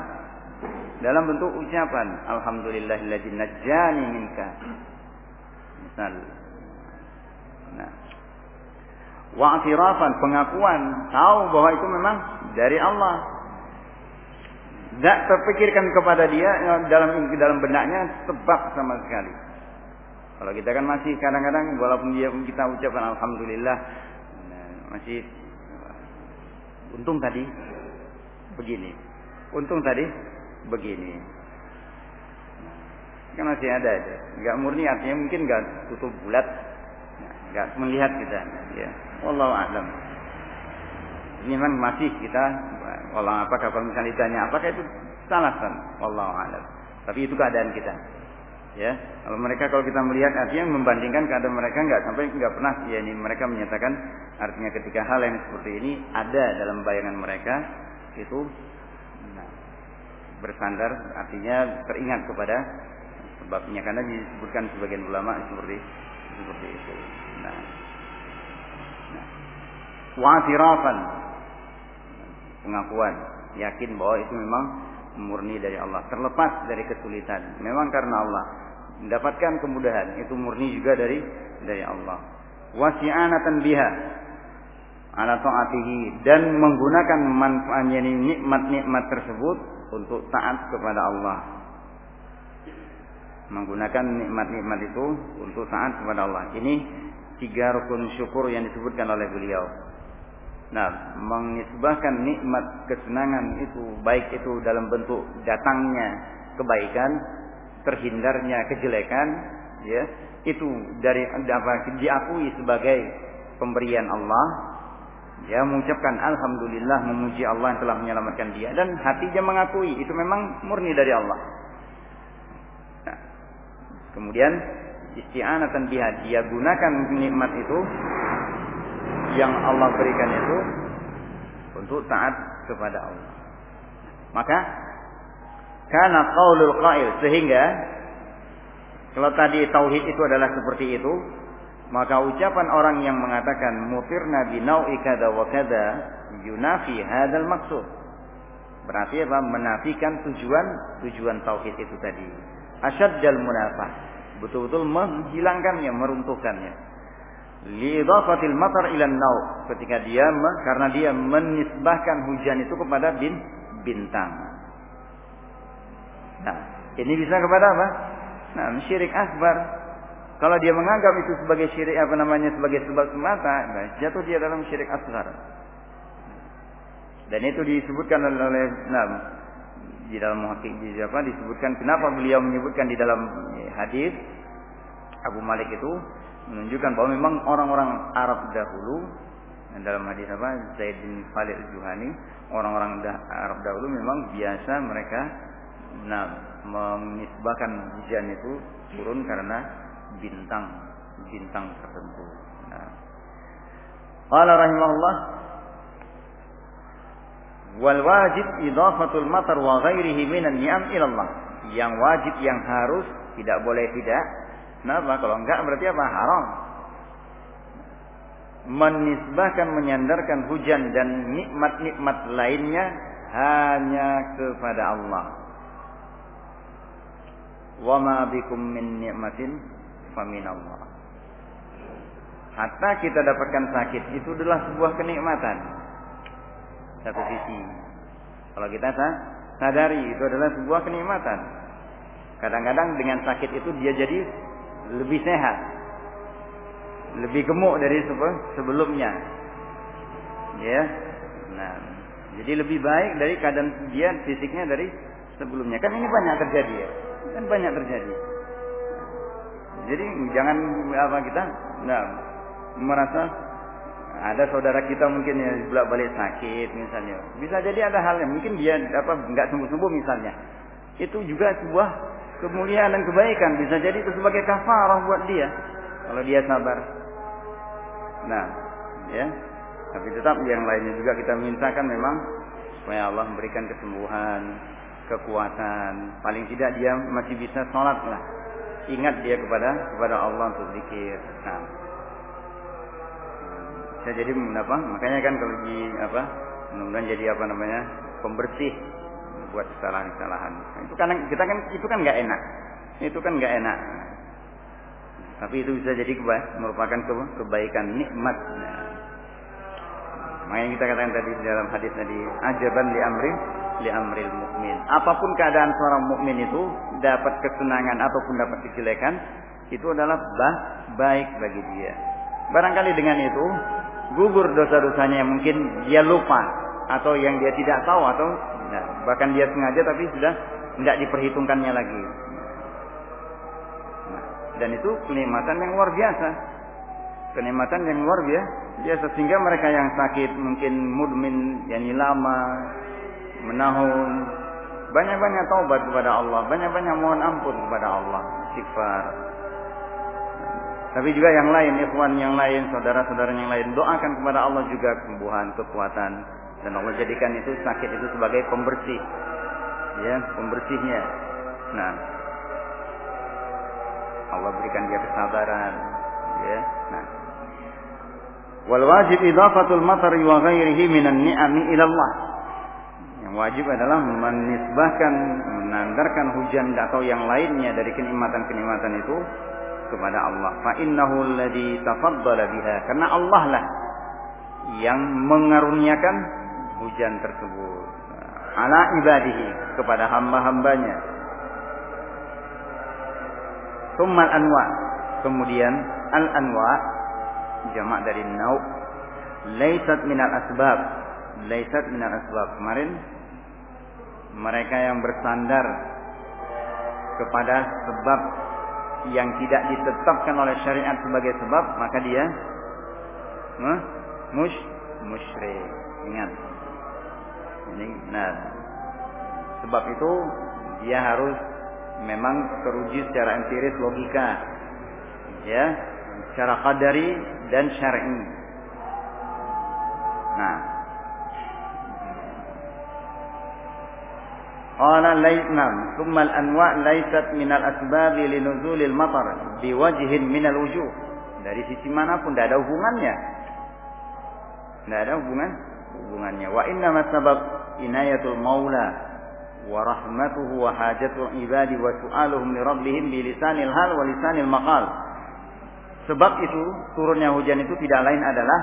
Dalam bentuk ucapan. Alhamdulillahilladzi najjani minka. Misal. Nah. Wa'tirafan pengakuan. Tahu bahwa itu memang dari Allah. Tidak terpikirkan kepada dia dalam dalam benaknya sebab sama sekali. Kalau kita kan masih kadang-kadang walaupun dia kita ucapkan alhamdulillah nah, masih untung tadi begini. Untung tadi begini. Kan masih ada aja. Enggak murni artinya mungkin enggak tutup bulat. Enggak melihat kita. Ya. Wallahu a'lam. Ini memang masih kita Allah apa kalau misalnya ditanya apakah itu salah kan? Wallahu a'lam. Tapi itu keadaan kita. Ya, kalau mereka kalau kita melihat artinya membandingkan keadaan mereka enggak sampai enggak pernah ya ini mereka menyatakan artinya ketika hal yang seperti ini ada dalam bayangan mereka itu nah, bersandar artinya teringat kepada sebabnya karena disebutkan sebagian ulama seperti seperti itu. Nah, nah. pengakuan yakin bahwa itu memang murni dari Allah terlepas dari kesulitan memang karena Allah mendapatkan kemudahan itu murni juga dari dari Allah wasi'anatan biha ala taatihi dan menggunakan manfaatnya nikmat-nikmat tersebut untuk taat kepada Allah. Menggunakan nikmat-nikmat itu untuk taat kepada Allah. Ini tiga rukun syukur yang disebutkan oleh beliau. Nah, mengisbahkan nikmat kesenangan itu baik itu dalam bentuk datangnya kebaikan, terhindarnya kejelekan, ya, itu dari apa diakui sebagai pemberian Allah Ya mengucapkan alhamdulillah memuji Allah yang telah menyelamatkan dia dan hatinya mengakui itu memang murni dari Allah. Nah, kemudian isti'anatan biha dia gunakan nikmat itu yang Allah berikan itu untuk taat kepada Allah. Maka karena qaulul qail sehingga kalau tadi tauhid itu adalah seperti itu, maka ucapan orang yang mengatakan mutirna binau'i kada wa kada yunafi hadzal maksud. Berarti apa? Menafikan tujuan tujuan tauhid itu tadi. Asyaddal munafah. Betul-betul menghilangkannya, meruntuhkannya. Lidafatil matar ilan nau. Ketika dia karena dia menisbahkan hujan itu kepada bin, bintang. Nah, ini bisa kepada apa? Nah, syirik akbar kalau dia menganggap itu sebagai syirik apa namanya sebagai sebab semata, nah, jatuh dia dalam syirik asghar. Dan itu disebutkan oleh nah, di dalam muhakik di apa disebutkan kenapa beliau menyebutkan di dalam hadis Abu Malik itu menunjukkan bahwa memang orang-orang Arab dahulu dalam hadis apa Zaid bin Khalid Juhani orang-orang Arab dahulu memang biasa mereka nah menisbahkan hujan itu turun karena bintang bintang tertentu. Nah. Qala rahimahullah wal wajib idafatul matar wa ghairihi minan ni'am ila Allah. Yang wajib yang harus tidak boleh tidak. Kenapa? Kalau enggak berarti apa? Haram. Menisbahkan menyandarkan hujan dan nikmat-nikmat lainnya hanya kepada Allah. Wa ma bikum min ni'matin faminallah. Hatta kita dapatkan sakit itu adalah sebuah kenikmatan. Satu sisi. Kalau kita sadari itu adalah sebuah kenikmatan. Kadang-kadang dengan sakit itu dia jadi lebih sehat. Lebih gemuk dari sebelumnya. Ya. Nah, jadi lebih baik dari keadaan dia fisiknya dari sebelumnya. Kan ini banyak terjadi ya. Kan banyak terjadi. Jadi jangan apa kita nah, merasa ada saudara kita mungkin yang bolak balik sakit misalnya. Bisa jadi ada hal yang mungkin dia apa nggak sembuh sembuh misalnya. Itu juga sebuah kemuliaan dan kebaikan. Bisa jadi itu sebagai kafarah buat dia kalau dia sabar. Nah, ya. Tapi tetap yang lainnya juga kita mintakan memang supaya Allah memberikan kesembuhan, kekuatan. Paling tidak dia masih bisa sholat lah. Ingat dia kepada kepada Allah untuk zikir. Nah. Saya jadi apa? Makanya kan kalau di apa? Mudah-mudahan jadi apa namanya? pembersih buat kesalahan-kesalahan. Itu kan kita kan itu kan nggak enak. Itu kan nggak enak. Tapi itu bisa jadi keba merupakan kebaikan nikmat. Nah. Makanya kita katakan tadi dalam hadis tadi, ajaban li amri li amril mukmin. Apa pun keadaan seorang mukmin itu dapat kesenangan ataupun dapat kejelekan, itu adalah bah, baik bagi dia. Barangkali dengan itu gugur dosa-dosanya yang mungkin dia lupa atau yang dia tidak tahu atau nah, bahkan dia sengaja tapi sudah tidak diperhitungkannya lagi. Nah, dan itu kenikmatan yang luar biasa. Kenikmatan yang luar biasa. Biasa sehingga mereka yang sakit mungkin mudmin yakni lama menahun banyak-banyak taubat kepada Allah, banyak-banyak mohon ampun kepada Allah, istighfar. Tapi juga yang lain, ikhwan yang lain, saudara-saudara yang lain, doakan kepada Allah juga kesembuhan, kekuatan, dan Allah jadikan itu sakit itu sebagai pembersih, ya, pembersihnya. Nah, Allah berikan dia kesabaran, ya. Nah, wal wajib idafatul matari wa ghairihi minan ni'ami ila Allah wajib adalah menisbahkan, menandarkan hujan atau yang lainnya dari kenikmatan-kenikmatan itu kepada Allah. Fa innahu alladhi tafaddala biha. Karena Allah lah yang mengaruniakan hujan tersebut ala ibadihi kepada hamba-hambanya. Tsummal anwa. Kemudian al anwa jamak dari nau. Laisat minal asbab. Laisat minal asbab. Kemarin mereka yang bersandar kepada sebab yang tidak ditetapkan oleh syariat sebagai sebab maka dia huh, mus musyrik. Ingat. Ini nah sebab itu dia harus memang teruji secara empiris logika. Ya secara qadari dan syar'i nah Qala laysnam thumma al-anwa' laysat min al-asbab li matar biwajhin min al-wujuh. Dari sisi mana pun tidak ada hubungannya. Tidak ada hubungan hubungannya. Wa inna sabab inayatul maula wa rahmatuhu wa hajatul ibadi wa su'aluhum li rabbihim bi lisanil hal wa lisanil maqal. Sebab itu turunnya hujan itu tidak lain adalah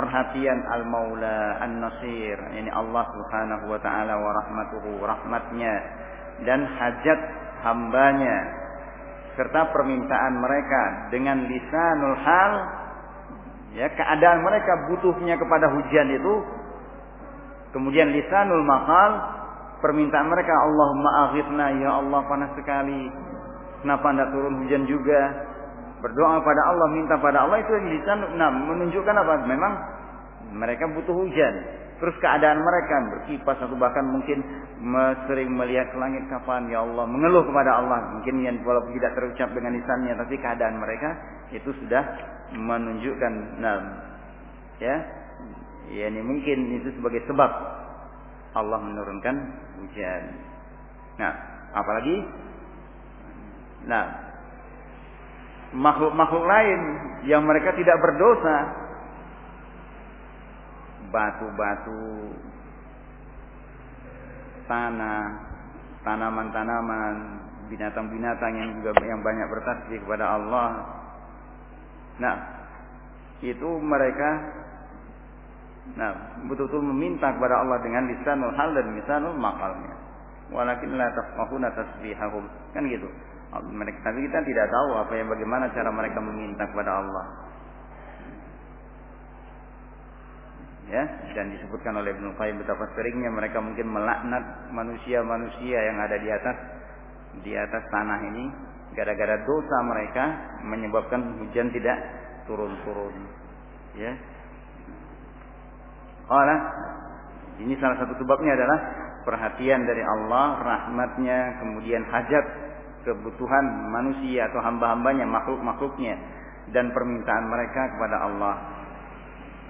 perhatian Al-Maula An-Nasir ini Allah Subhanahu wa taala wa rahmatuhu rahmatnya dan hajat hambanya serta permintaan mereka dengan lisanul hal ya keadaan mereka butuhnya kepada hujan itu kemudian lisanul maqal permintaan mereka Allahumma aghithna ya Allah panas sekali kenapa tidak turun hujan juga berdoa pada Allah, minta pada Allah itu nah, menunjukkan apa? Memang mereka butuh hujan. Terus keadaan mereka berkipas atau bahkan mungkin sering melihat ke langit kapan ya Allah mengeluh kepada Allah mungkin yang walaupun tidak terucap dengan lisannya tapi keadaan mereka itu sudah menunjukkan nah ya ya ini mungkin itu sebagai sebab Allah menurunkan hujan. Nah, apalagi nah makhluk-makhluk lain yang mereka tidak berdosa. Batu-batu, tanah, tanaman-tanaman, binatang-binatang yang juga yang banyak bertasbih kepada Allah. Nah, itu mereka Nah, betul-betul meminta kepada Allah dengan lisanul hal dan lisanul makalnya. Walakin la tafqahuna tasbihahum. Kan gitu. Mereka tapi kita tidak tahu apa yang bagaimana cara mereka meminta kepada Allah. Ya, dan disebutkan oleh Ibnu Qayyim betapa seringnya mereka mungkin melaknat manusia-manusia yang ada di atas di atas tanah ini gara-gara dosa mereka menyebabkan hujan tidak turun-turun. Ya, Qala ini salah satu sebabnya adalah perhatian dari Allah, rahmatnya, kemudian hajat, kebutuhan manusia atau hamba-hambanya, makhluk-makhluknya, dan permintaan mereka kepada Allah.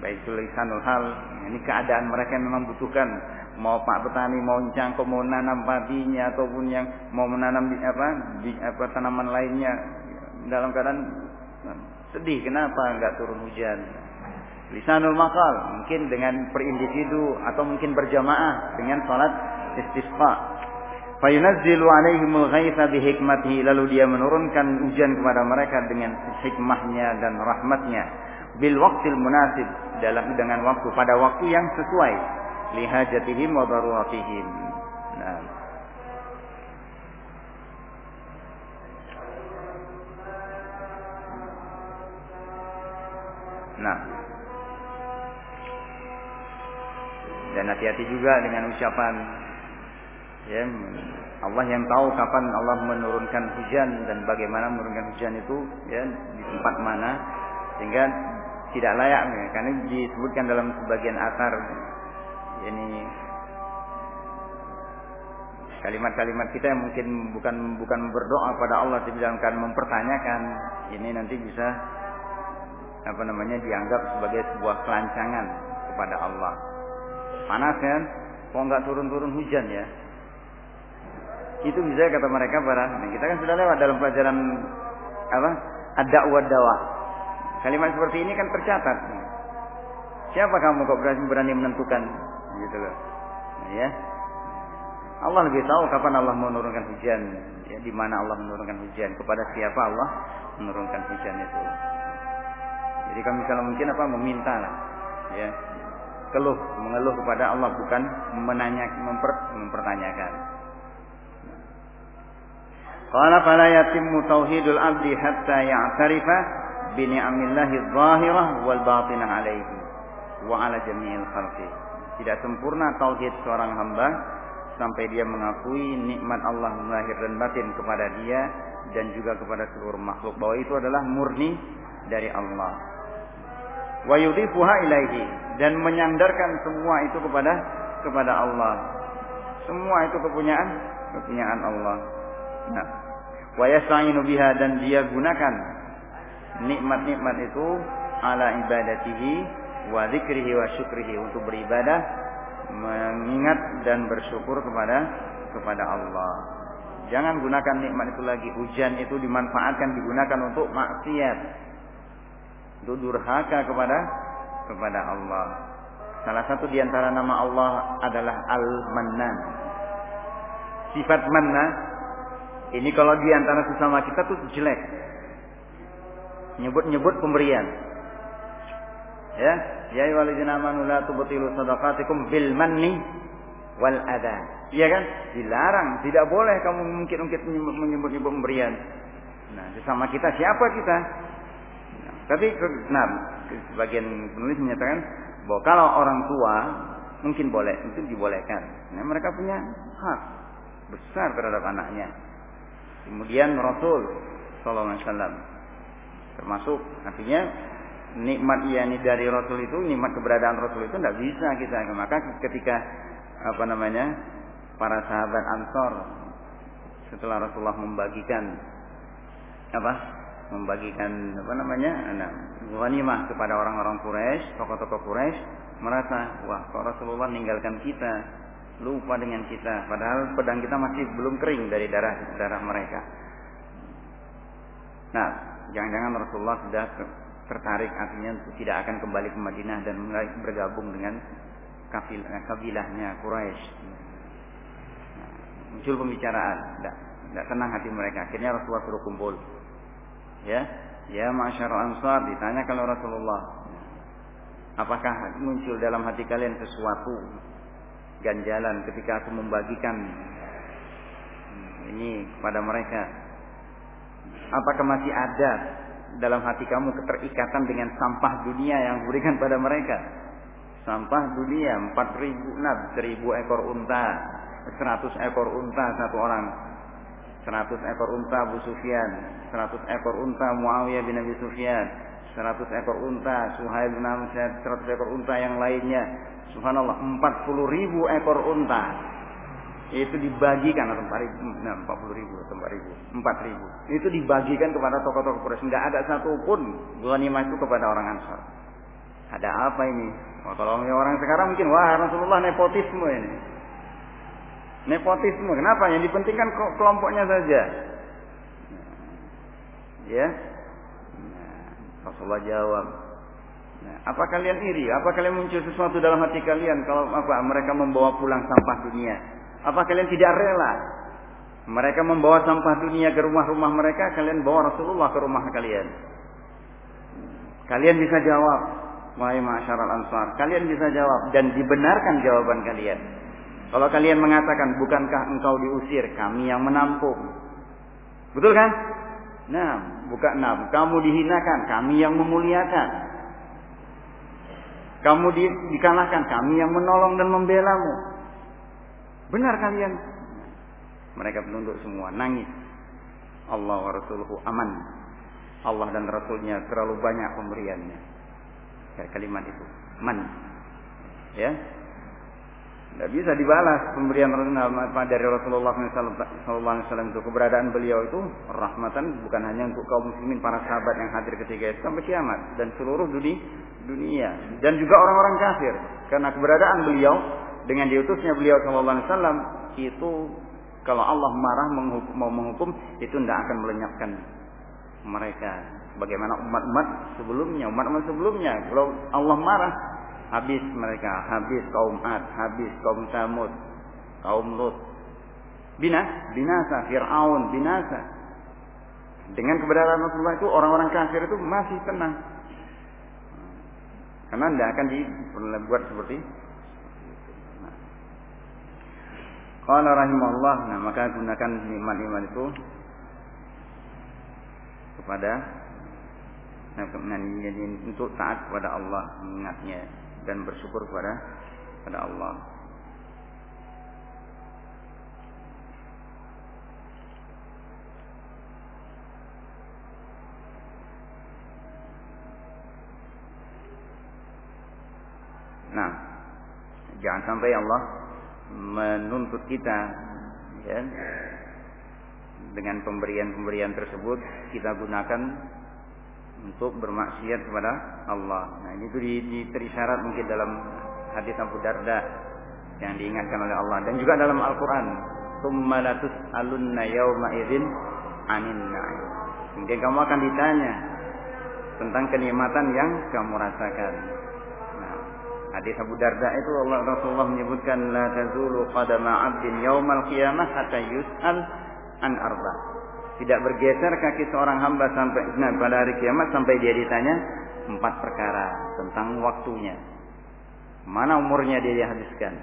Baik tulisanul hal, ini keadaan mereka yang memang butuhkan. Mau pak petani mau cangkok mau nanam padinya ataupun yang mau menanam di apa di apa tanaman lainnya dalam keadaan sedih kenapa nggak turun hujan lisanul makal mungkin dengan per individu atau mungkin berjamaah dengan salat istisqa fayunazzilu alaihimul ghaitha bihikmatihi. Lalu dia menurunkan hujan kepada mereka dengan hikmahnya dan rahmatnya. Bil waktil munasib. Dalam dengan waktu pada waktu yang sesuai. Lihajatihim wa daruratihim nah Nah, dan hati-hati juga dengan ucapan ya Allah yang tahu kapan Allah menurunkan hujan dan bagaimana menurunkan hujan itu ya di tempat mana sehingga tidak layak ya. karena disebutkan dalam sebagian asar ini kalimat-kalimat kita yang mungkin bukan bukan berdoa pada Allah dalam mempertanyakan ini nanti bisa apa namanya dianggap sebagai sebuah kelancangan kepada Allah panas kan kok nggak turun-turun hujan ya itu bisa kata mereka para nah, kita kan sudah lewat dalam pelajaran apa ada wadawa kalimat seperti ini kan tercatat. Siapa kamu kok berani berani menentukan? Gitu loh. Ya. Allah lebih tahu kapan Allah menurunkan hujan. Ya di mana Allah menurunkan hujan. Kepada siapa Allah menurunkan hujan itu. Jadi kalau misalnya mungkin apa meminta lah. Ya. Keluh mengeluh kepada Allah bukan menanya memper, mempertanyakan. Qala fala yatimmu tauhidul abdi hatta ya'tarifa bi ni'amillahi adh-dhahirah wal batinah alaihi wa ala jami'il khalqi. Tidak sempurna tauhid seorang hamba sampai dia mengakui nikmat Allah lahir dan batin kepada dia dan juga kepada seluruh makhluk bahwa itu adalah murni dari Allah wa yudhifuha ilaihi dan menyandarkan semua itu kepada kepada Allah. Semua itu kepunyaan kepunyaan Allah. Nah, wa yasta'inu biha dan dia gunakan nikmat-nikmat itu ala ibadatihi wa dzikrihi wa syukrihi untuk beribadah mengingat dan bersyukur kepada kepada Allah. Jangan gunakan nikmat itu lagi. Hujan itu dimanfaatkan digunakan untuk maksiat itu durhaka kepada kepada Allah. Salah satu di antara nama Allah adalah Al-Mannan. Sifat manna ini kalau di antara sesama kita tuh jelek. Nyebut-nyebut pemberian. Ya, ya ayyuhalladzina amanu la tubtilu shadaqatikum bil manni wal adha. Iya kan? Dilarang, tidak boleh kamu mungkin-mungkin menyebut-nyebut pemberian. Nah, sesama kita siapa kita? Tapi nah, sebagian penulis menyatakan bahwa kalau orang tua mungkin boleh, itu dibolehkan. Nah, mereka punya hak besar terhadap anaknya. Kemudian Rasul Sallallahu Alaihi Wasallam. Termasuk artinya nikmat ini dari Rasul itu nikmat keberadaan Rasul itu tidak bisa kita maka ketika apa namanya para sahabat Ansor setelah Rasulullah membagikan apa membagikan apa namanya anak ghanimah kepada orang-orang Quraisy, tokoh-tokoh Quraisy merasa wah kok Rasulullah meninggalkan kita lupa dengan kita padahal pedang kita masih belum kering dari darah darah mereka. Nah, jangan-jangan Rasulullah sudah tertarik artinya tidak akan kembali ke Madinah dan bergabung dengan kabilah kabilahnya Quraisy. Nah, muncul pembicaraan, tidak, tidak tenang hati mereka. Akhirnya Rasulullah suruh kumpul ya ya masyarakat ansar ditanya kalau Rasulullah Apakah muncul dalam hati kalian sesuatu ganjalan ketika aku membagikan ini kepada mereka? Apakah masih ada dalam hati kamu keterikatan dengan sampah dunia yang diberikan pada mereka? Sampah dunia 4000 nab, 1000 ekor unta, 100 ekor unta satu orang. 100 ekor unta Abu Sufyan, 100 ekor unta Muawiyah bin Abi Sufyan, 100 ekor unta Suhail bin Amsyad, 100 ekor unta yang lainnya. Subhanallah, 40 ribu ekor unta. Itu dibagikan atau 4 ribu, nah 40 ribu atau 4 ribu, 4 ribu. Itu dibagikan kepada tokoh-tokoh Quraisy. Tidak ada satupun ghanimah itu kepada orang Ansar. Ada apa ini? Wah, kalau orang sekarang mungkin wah Rasulullah nepotisme ini. Nepotisme. Kenapa? Yang dipentingkan kelompoknya saja. Ya, Rasulullah jawab, nah, apa kalian iri? Apa kalian muncul sesuatu dalam hati kalian kalau apa mereka membawa pulang sampah dunia? Apa kalian tidak rela? Mereka membawa sampah dunia ke rumah-rumah mereka, kalian bawa Rasulullah ke rumah kalian. Kalian bisa jawab, wahai masyarakat ansar. Kalian bisa jawab dan dibenarkan jawaban kalian. Kalau kalian mengatakan, bukankah engkau diusir, kami yang menampung. Betul kan? Nah, bukan nah, kamu dihinakan, kami yang memuliakan. Kamu di, dikalahkan, kami yang menolong dan membelamu. Benar kalian? Mereka menunduk semua, nangis. Allah wa Rasuluhu aman. Allah dan Rasulnya terlalu banyak pemberiannya. Ya, kalimat itu. Man. Ya, tidak bisa dibalas pemberian dari Rasulullah SAW itu keberadaan beliau itu rahmatan bukan hanya untuk kaum muslimin para sahabat yang hadir ketika itu sampai kiamat dan seluruh dunia dunia dan juga orang-orang kafir karena keberadaan beliau dengan diutusnya beliau SAW itu kalau Allah marah menghukum, mau menghukum itu tidak akan melenyapkan mereka bagaimana umat-umat sebelumnya umat-umat sebelumnya kalau Allah marah habis mereka, habis kaum Ad, habis kaum Samud, kaum Lut. Bina, binasa, Fir'aun, binasa. Dengan keberadaan Rasulullah itu orang-orang kafir itu masih tenang. Karena tidak akan dibuat seperti Qala rahimahullah, nah maka gunakan nikmat-nikmat itu kepada nah, untuk taat kepada Allah mengingatnya dan bersyukur kepada pada Allah. Nah, jangan sampai Allah menuntut kita ya, dengan pemberian-pemberian tersebut kita gunakan untuk bermaksiat kepada Allah. Nah, ini itu di, syarat mungkin dalam hadis Abu Darda yang diingatkan oleh Allah dan juga dalam Al-Qur'an, "Tsumma latus'alunna yauma idzin 'anin na'im." Kemudian kamu akan ditanya tentang kenikmatan yang kamu rasakan. Hadis Abu Darda itu Allah Rasulullah menyebutkan la tazulu qadama 'abdin yaumal qiyamah hatta yus'al an arba' tidak bergeser kaki seorang hamba sampai nah, pada hari kiamat sampai dia ditanya empat perkara tentang waktunya. Mana umurnya dia dihabiskan?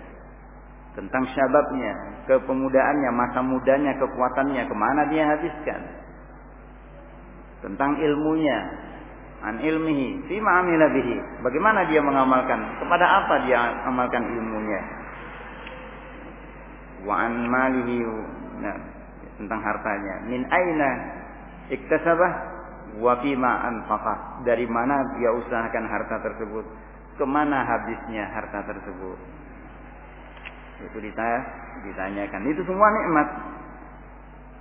Tentang syababnya, kepemudaannya, masa mudanya, kekuatannya, ke mana dia habiskan? Tentang ilmunya, an ilmihi, fima amila bihi. Bagaimana dia mengamalkan? Kepada apa dia amalkan ilmunya? Wa an malihi. Nah, tentang hartanya. Min aina iktasabah wa fima anfaqah. Dari mana dia usahakan harta tersebut? Ke mana habisnya harta tersebut? Itu ditanya, ditanyakan. Itu semua nikmat.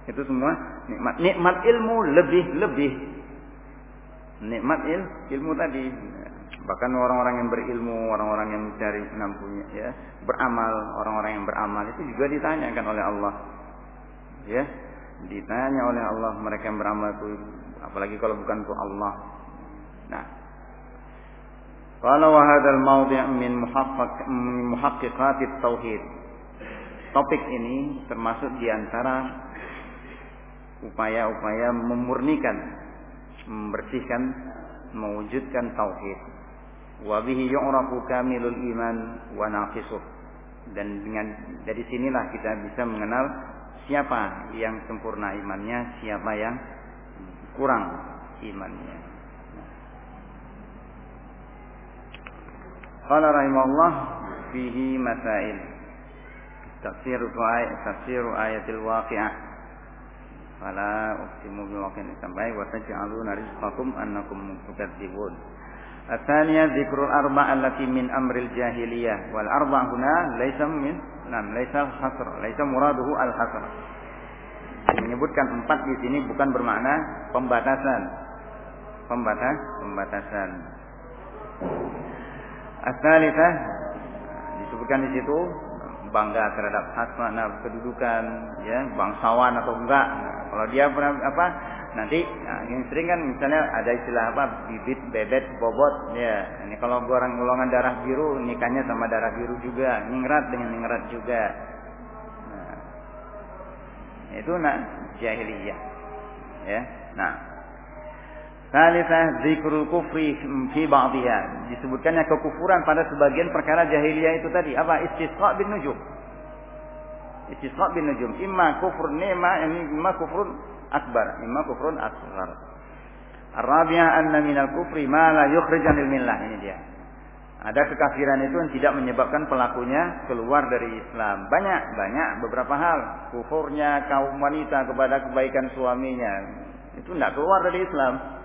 Itu semua nikmat. Nikmat ilmu lebih-lebih. Nikmat il, ilmu tadi. Bahkan orang-orang yang berilmu, orang-orang yang mencari nampunya, ya, beramal, orang-orang yang beramal itu juga ditanyakan oleh Allah. Ya ditanya oleh Allah mereka yang beramal itu apalagi kalau bukan untuk Allah. Nah. Kalau wahadal maudhi' min muhaqqaq muhaqqiqat tauhid. Topik ini termasuk di antara upaya-upaya memurnikan membersihkan mewujudkan tauhid. Wa bihi yu'rafu kamilul iman wa naqisuh. Dan dengan dari sinilah kita bisa mengenal siapa yang sempurna imannya siapa yang kurang imannya. Qala rahimahullah fihi masail. Tafsir ayat tafsir ayatil waqi'ah fala uqsimu bil waqi'ah sampai wa taj'aluna rizqakum annakum tukadzibun الثانية ذكر الأربع التي من أمر الجاهلية والأربع هنا ليس من نعم ليس الحصر ليس مراده الحصر menyebutkan empat di sini bukan bermakna pembatasan pembatas pembatasan Asalita disebutkan di situ bangga terhadap hasmana kedudukan ya bangsawan atau enggak. Nah, kalau dia pernah apa nanti nah, yang sering kan misalnya ada istilah apa bibit bebet bobot ya. Ini kalau orang golongan darah biru nikahnya sama darah biru juga ningrat dengan ningrat juga. Nah, itu nak jahiliyah ya. Nah Salisah zikrul kufri fi ba'dihha. Disebutkannya kekufuran pada sebagian perkara jahiliyah itu tadi. Apa? Istisqa bin nujum. Istisqa bin nujum. Imma kufur nema, imma kufrun akbar, imma kufrun asghar. Arabiah anna minal kufri ma la yukhrij anil millah. Ini dia. Ada kekafiran itu yang tidak menyebabkan pelakunya keluar dari Islam. Banyak, banyak beberapa hal. Kufurnya kaum wanita kepada kebaikan suaminya. Itu tidak keluar dari Islam.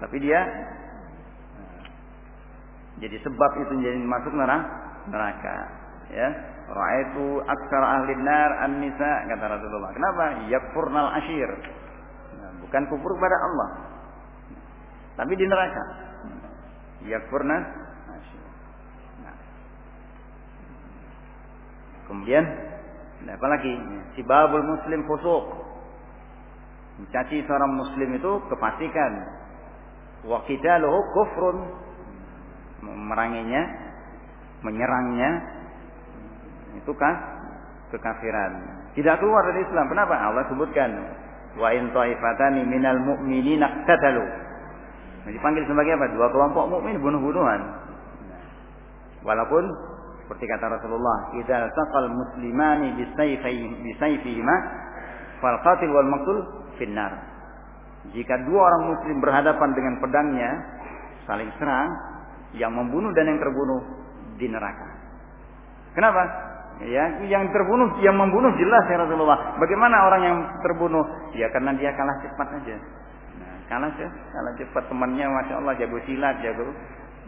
Tapi dia jadi sebab itu jadi masuk neraka. Ya. Ra'aitu aksar ahli nar an-nisa kata Rasulullah. Kenapa? Yakfurnal ashir. Nah, bukan kufur kepada Allah. Tapi di neraka. Yakfurnal ashir. Nah. Kemudian apa lagi? Si babul muslim fusuk. Mencaci seorang muslim itu kefasikan wa qitaluhu kufrun. Memeranginya menyerangnya. Itu kan kekafiran. Tidak keluar dari Islam. Kenapa? Allah sebutkan wa in taifatani minal mu'minina qatalu dipanggil sebagai apa? Dua kelompok mukmin bunuh-bunuhan. Walaupun seperti kata Rasulullah idza taqal muslimani bisayfihima fal qatil wal maqtul finnar jika dua orang muslim berhadapan dengan pedangnya, saling serang, yang membunuh dan yang terbunuh di neraka. Kenapa? Ya, yang terbunuh, yang membunuh jelas ya Rasulullah. Bagaimana orang yang terbunuh? Ya karena dia kalah cepat aja. Nah, kalah ya, kalah cepat temannya, masya Allah jago silat, jago.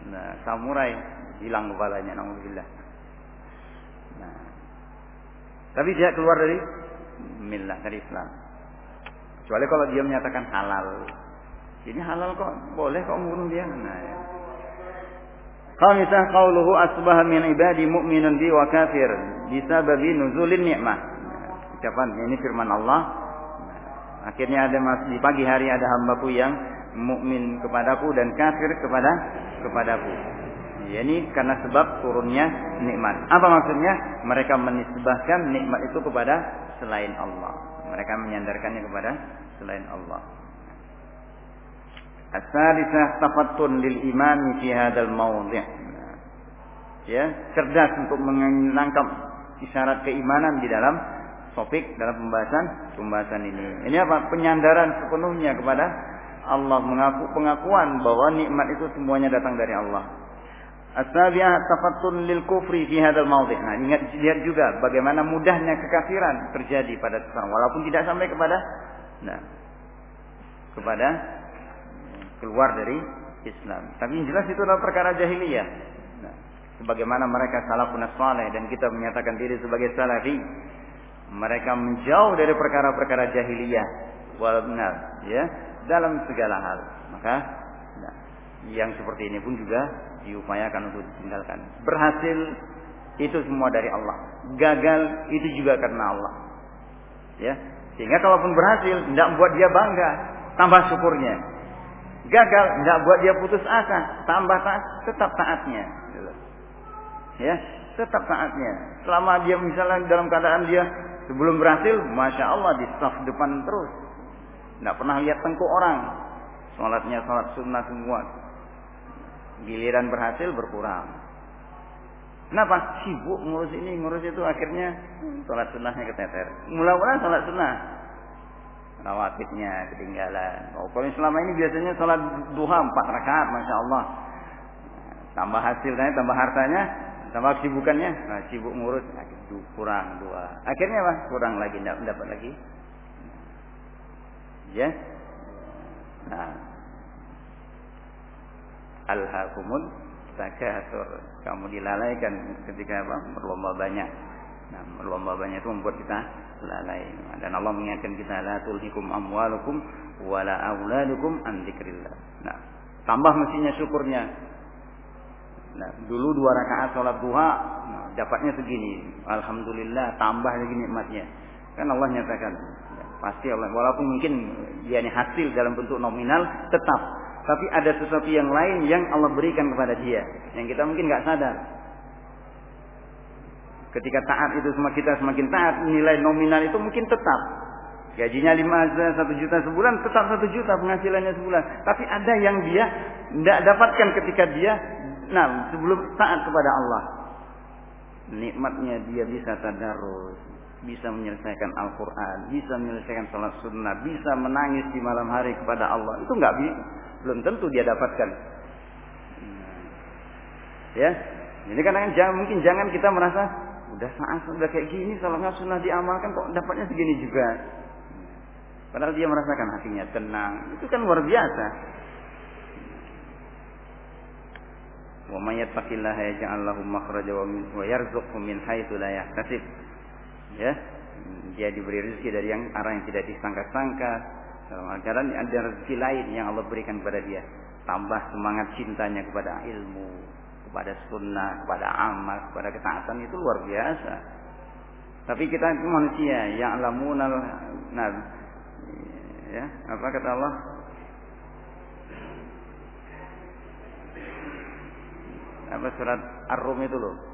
Nah, samurai hilang kepalanya, alhamdulillah. Nah, tapi dia keluar dari milah dari Islam. Kecuali kalau dia menyatakan halal. Ini halal kok, boleh kok membunuh dia. Nah, ya. Khamisah qauluhu asbah min ibadi mu'minun bi wa kafir bisababi nuzulin ni'mah. Nah, ucapan ini firman Allah. Nah, akhirnya ada mas, di pagi hari ada hambaku yang mukmin kepadaku dan kafir kepada kepadaku. Ya, ini karena sebab turunnya nikmat. Apa maksudnya? Mereka menisbahkan nikmat itu kepada selain Allah. Mereka menyandarkannya kepada selain Allah. As-salisah tafattun lil imami fi hadzal mawdhi'. Ya, cerdas untuk menangkap isyarat keimanan di dalam topik dalam pembahasan pembahasan ini. Ini apa? Penyandaran sepenuhnya kepada Allah mengaku pengakuan bahwa nikmat itu semuanya datang dari Allah. Asabiah tafattun lil kufri fi hadzal mawdi'. Nah, ingat lihat juga bagaimana mudahnya kekafiran terjadi pada seseorang walaupun tidak sampai kepada nah kepada keluar dari Islam. Tapi yang jelas itu adalah perkara jahiliyah. Nah, sebagaimana mereka salafun saleh dan kita menyatakan diri sebagai salafi, mereka menjauh dari perkara-perkara jahiliyah wal benar ya dalam segala hal. Maka nah, yang seperti ini pun juga diupayakan untuk ditinggalkan. Berhasil itu semua dari Allah. Gagal itu juga karena Allah. Ya, sehingga kalaupun berhasil tidak buat dia bangga, tambah syukurnya. Gagal tidak buat dia putus asa, tambah taat, tetap taatnya. Ya, tetap taatnya. Selama dia misalnya dalam keadaan dia sebelum berhasil, masya Allah di saf depan terus. Tidak pernah lihat tengkuk orang. Sholatnya sholat sunnah semua Giliran berhasil berkurang. Kenapa? Sibuk ngurus ini, ngurus itu akhirnya sholat sunnahnya keteter. Mula-mula sholat sunnah. Rawatibnya ketinggalan. Oh, kalau selama ini biasanya sholat duha empat rakaat, masya Allah. Tambah hasilnya, tambah hartanya, tambah kesibukannya, nah, sibuk ngurus, nah, kurang dua. Akhirnya apa? Kurang lagi, tidak dapat lagi. Ya. Nah, alhaqumul takatsur. Kamu dilalaikan ketika apa? Berlomba banyak. Nah, berlomba banyak itu membuat kita lalai. Dan Allah mengingatkan kita la tulhikum amwalukum wala auladukum an dzikrillah. Nah, tambah mestinya syukurnya. Nah, dulu dua rakaat sholat duha nah, dapatnya segini. Alhamdulillah tambah lagi nikmatnya. Kan Allah nyatakan ya, pasti Allah walaupun mungkin dia ini hasil dalam bentuk nominal tetap tapi ada sesuatu yang lain yang Allah berikan kepada dia yang kita mungkin nggak sadar. Ketika taat itu semakin kita semakin taat, nilai nominal itu mungkin tetap. Gajinya lima satu juta sebulan, tetap satu juta penghasilannya sebulan. Tapi ada yang dia tidak dapatkan ketika dia, nah sebelum taat kepada Allah. Nikmatnya dia bisa tadarus, bisa menyelesaikan Al-Quran, bisa menyelesaikan salat sunnah, bisa menangis di malam hari kepada Allah. Itu nggak belum tentu dia dapatkan. Ya, jadi kadang jangan mungkin jangan kita merasa udah saat sudah kayak gini kalau nggak sunnah diamalkan kok dapatnya segini juga. Padahal dia merasakan hatinya tenang. Itu kan luar biasa. Wa may yattaqillaha yaj'al lahu makhraja wa yarzuqhu min haitsu la yahtasib. Ya, dia diberi rezeki dari yang arah yang tidak disangka-sangka, dalam keadaan ada rezeki lain yang Allah berikan kepada dia. Tambah semangat cintanya kepada ilmu, kepada sunnah, kepada amal, kepada ketaatan itu luar biasa. Tapi kita itu manusia yang alamunal nah, ya apa kata Allah? Apa surat Ar-Rum itu loh?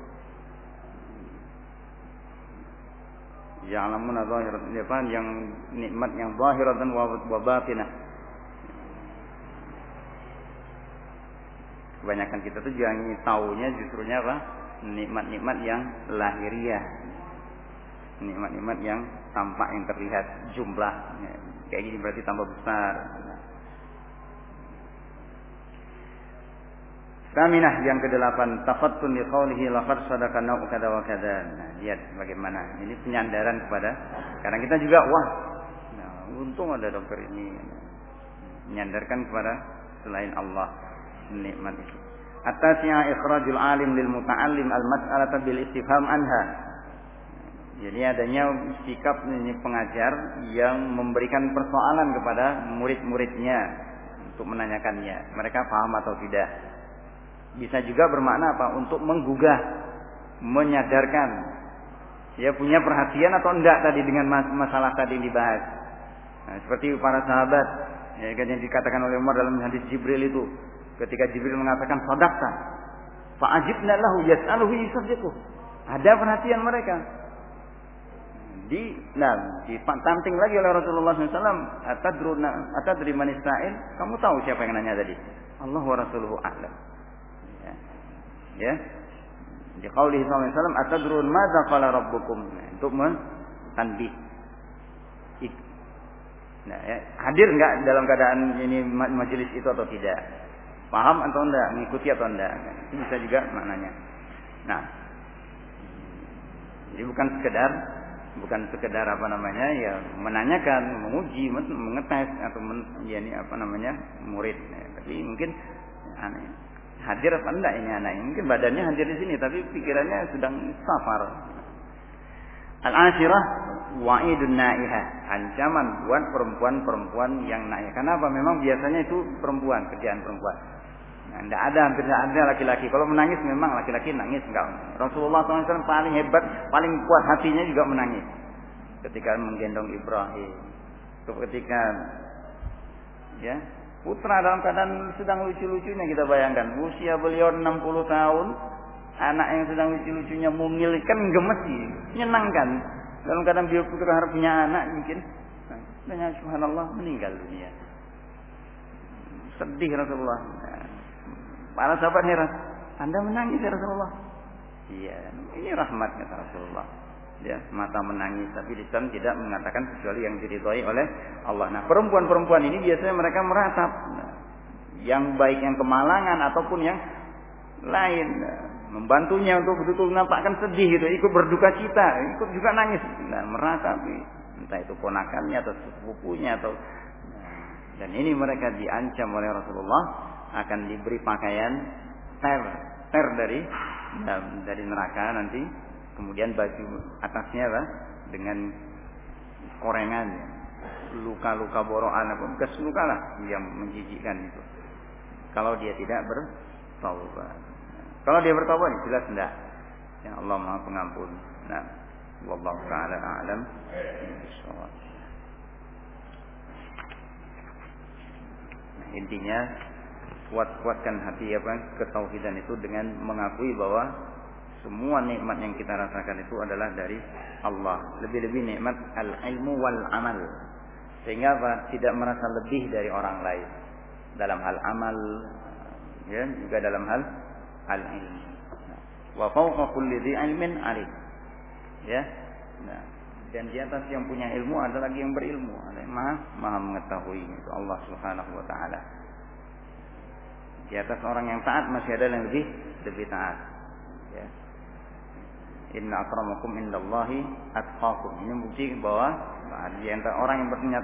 Ya'lamuna zahirat apa? Yang nikmat yang zahiratan wa batinah. Kebanyakan kita tuh yang taunya justrunya apa? Nikmat-nikmat yang lahiriah. Nikmat-nikmat yang tampak yang terlihat jumlah. Kayak gini berarti tambah besar Saminah yang kedelapan tafattun li qawlihi laqad sadaqa nau kada wa kada. Nah, lihat bagaimana ini penyandaran kepada karena kita juga wah nah, untung ada dokter ini menyandarkan kepada selain Allah nikmat itu. Atasnya ikhrajul alim lil muta'allim al mas'alata bil istifham anha. Jadi adanya sikap pengajar yang memberikan persoalan kepada murid-muridnya untuk menanyakannya. Mereka paham atau tidak. Bisa juga bermakna apa? Untuk menggugah, menyadarkan. Ya punya perhatian atau enggak tadi dengan masalah tadi yang dibahas. Nah, seperti para sahabat ya, kan yang dikatakan oleh Umar dalam hadis Jibril itu. Ketika Jibril mengatakan sadaqta. Fa'ajibna lahu yas'aluhu yusaddiquh. Ada perhatian mereka. Di nah, ditanting lagi oleh Rasulullah SAW. Atadruna atadri man Kamu tahu siapa yang nanya tadi? Allah wa rasuluhu ya. Di qaulih sallallahu alaihi wasallam atadrun madza qala rabbukum? Nah, untuk mentanbih nah ya, hadir enggak dalam keadaan ini majelis itu atau tidak? Paham atau enggak? Mengikuti atau enggak? Itu bisa juga maknanya. Nah. Jadi bukan sekedar bukan sekedar apa namanya ya menanyakan menguji mengetes atau men, ya ini apa namanya murid. Ya, tapi mungkin aneh hadir apa enggak ini anak ini? Mungkin badannya hadir di sini tapi pikirannya sedang safar. Al-ashirah wa'idun na'iha ancaman buat perempuan-perempuan yang naik kenapa? Memang biasanya itu perempuan kerjaan perempuan. Nah, tidak ada hampir tidak ada laki-laki. Kalau menangis memang laki-laki nangis enggak. Rasulullah SAW paling hebat paling kuat hatinya juga menangis. Ketika menggendong Ibrahim. Ketika ya Putra dalam keadaan sedang lucu-lucunya kita bayangkan. Usia beliau 60 tahun. Anak yang sedang lucu-lucunya mungil kan gemes sih. Menyenangkan. Dalam keadaan beliau putra harap punya anak mungkin. Dan subhanallah meninggal dunia. Sedih Rasulullah. Para sahabat heran. Anda menangis ya Rasulullah. Iya, ini rahmat kata Rasulullah. Ya, mata menangis. Tapi Islam tidak mengatakan kecuali yang diridhoi oleh Allah. Nah, perempuan-perempuan ini biasanya mereka meratap. Nah, yang baik yang kemalangan ataupun yang lain. Nah, membantunya untuk betul-betul menampakkan sedih gitu, ikut berduka cita, ikut juga nangis, nah, meratapi entah itu ponakannya atau sepupunya atau nah, dan ini mereka diancam oleh Rasulullah akan diberi pakaian ter ter dari dari neraka nanti kemudian baju atasnya lah dengan korengan luka-luka borokan pun bekas lah yang menjijikkan itu. Kalau dia tidak bertaubat. Kalau dia bertaubat jelas tidak ya Allah maha pengampun. Nah wallahu taala a'lam. Nah, intinya kuat-kuatkan hati apa? Ketauhidan itu dengan mengakui bahwa semua nikmat yang kita rasakan itu adalah dari Allah. Lebih-lebih nikmat al-ilmu wal amal. Sehingga apa? Tidak merasa lebih dari orang lain dalam hal amal ya, juga dalam hal al-ilmu. Wa fawqa kulli dhi ilmin alim. Ya. Nah, dan di atas yang punya ilmu ada lagi yang berilmu, ada yang maha, maha mengetahui itu Allah Subhanahu wa taala. Di atas orang yang taat masih ada yang lebih lebih taat. Ya. Inna akramakum indallahi atqakum. Ini bukti bahwa di antara orang yang bernyata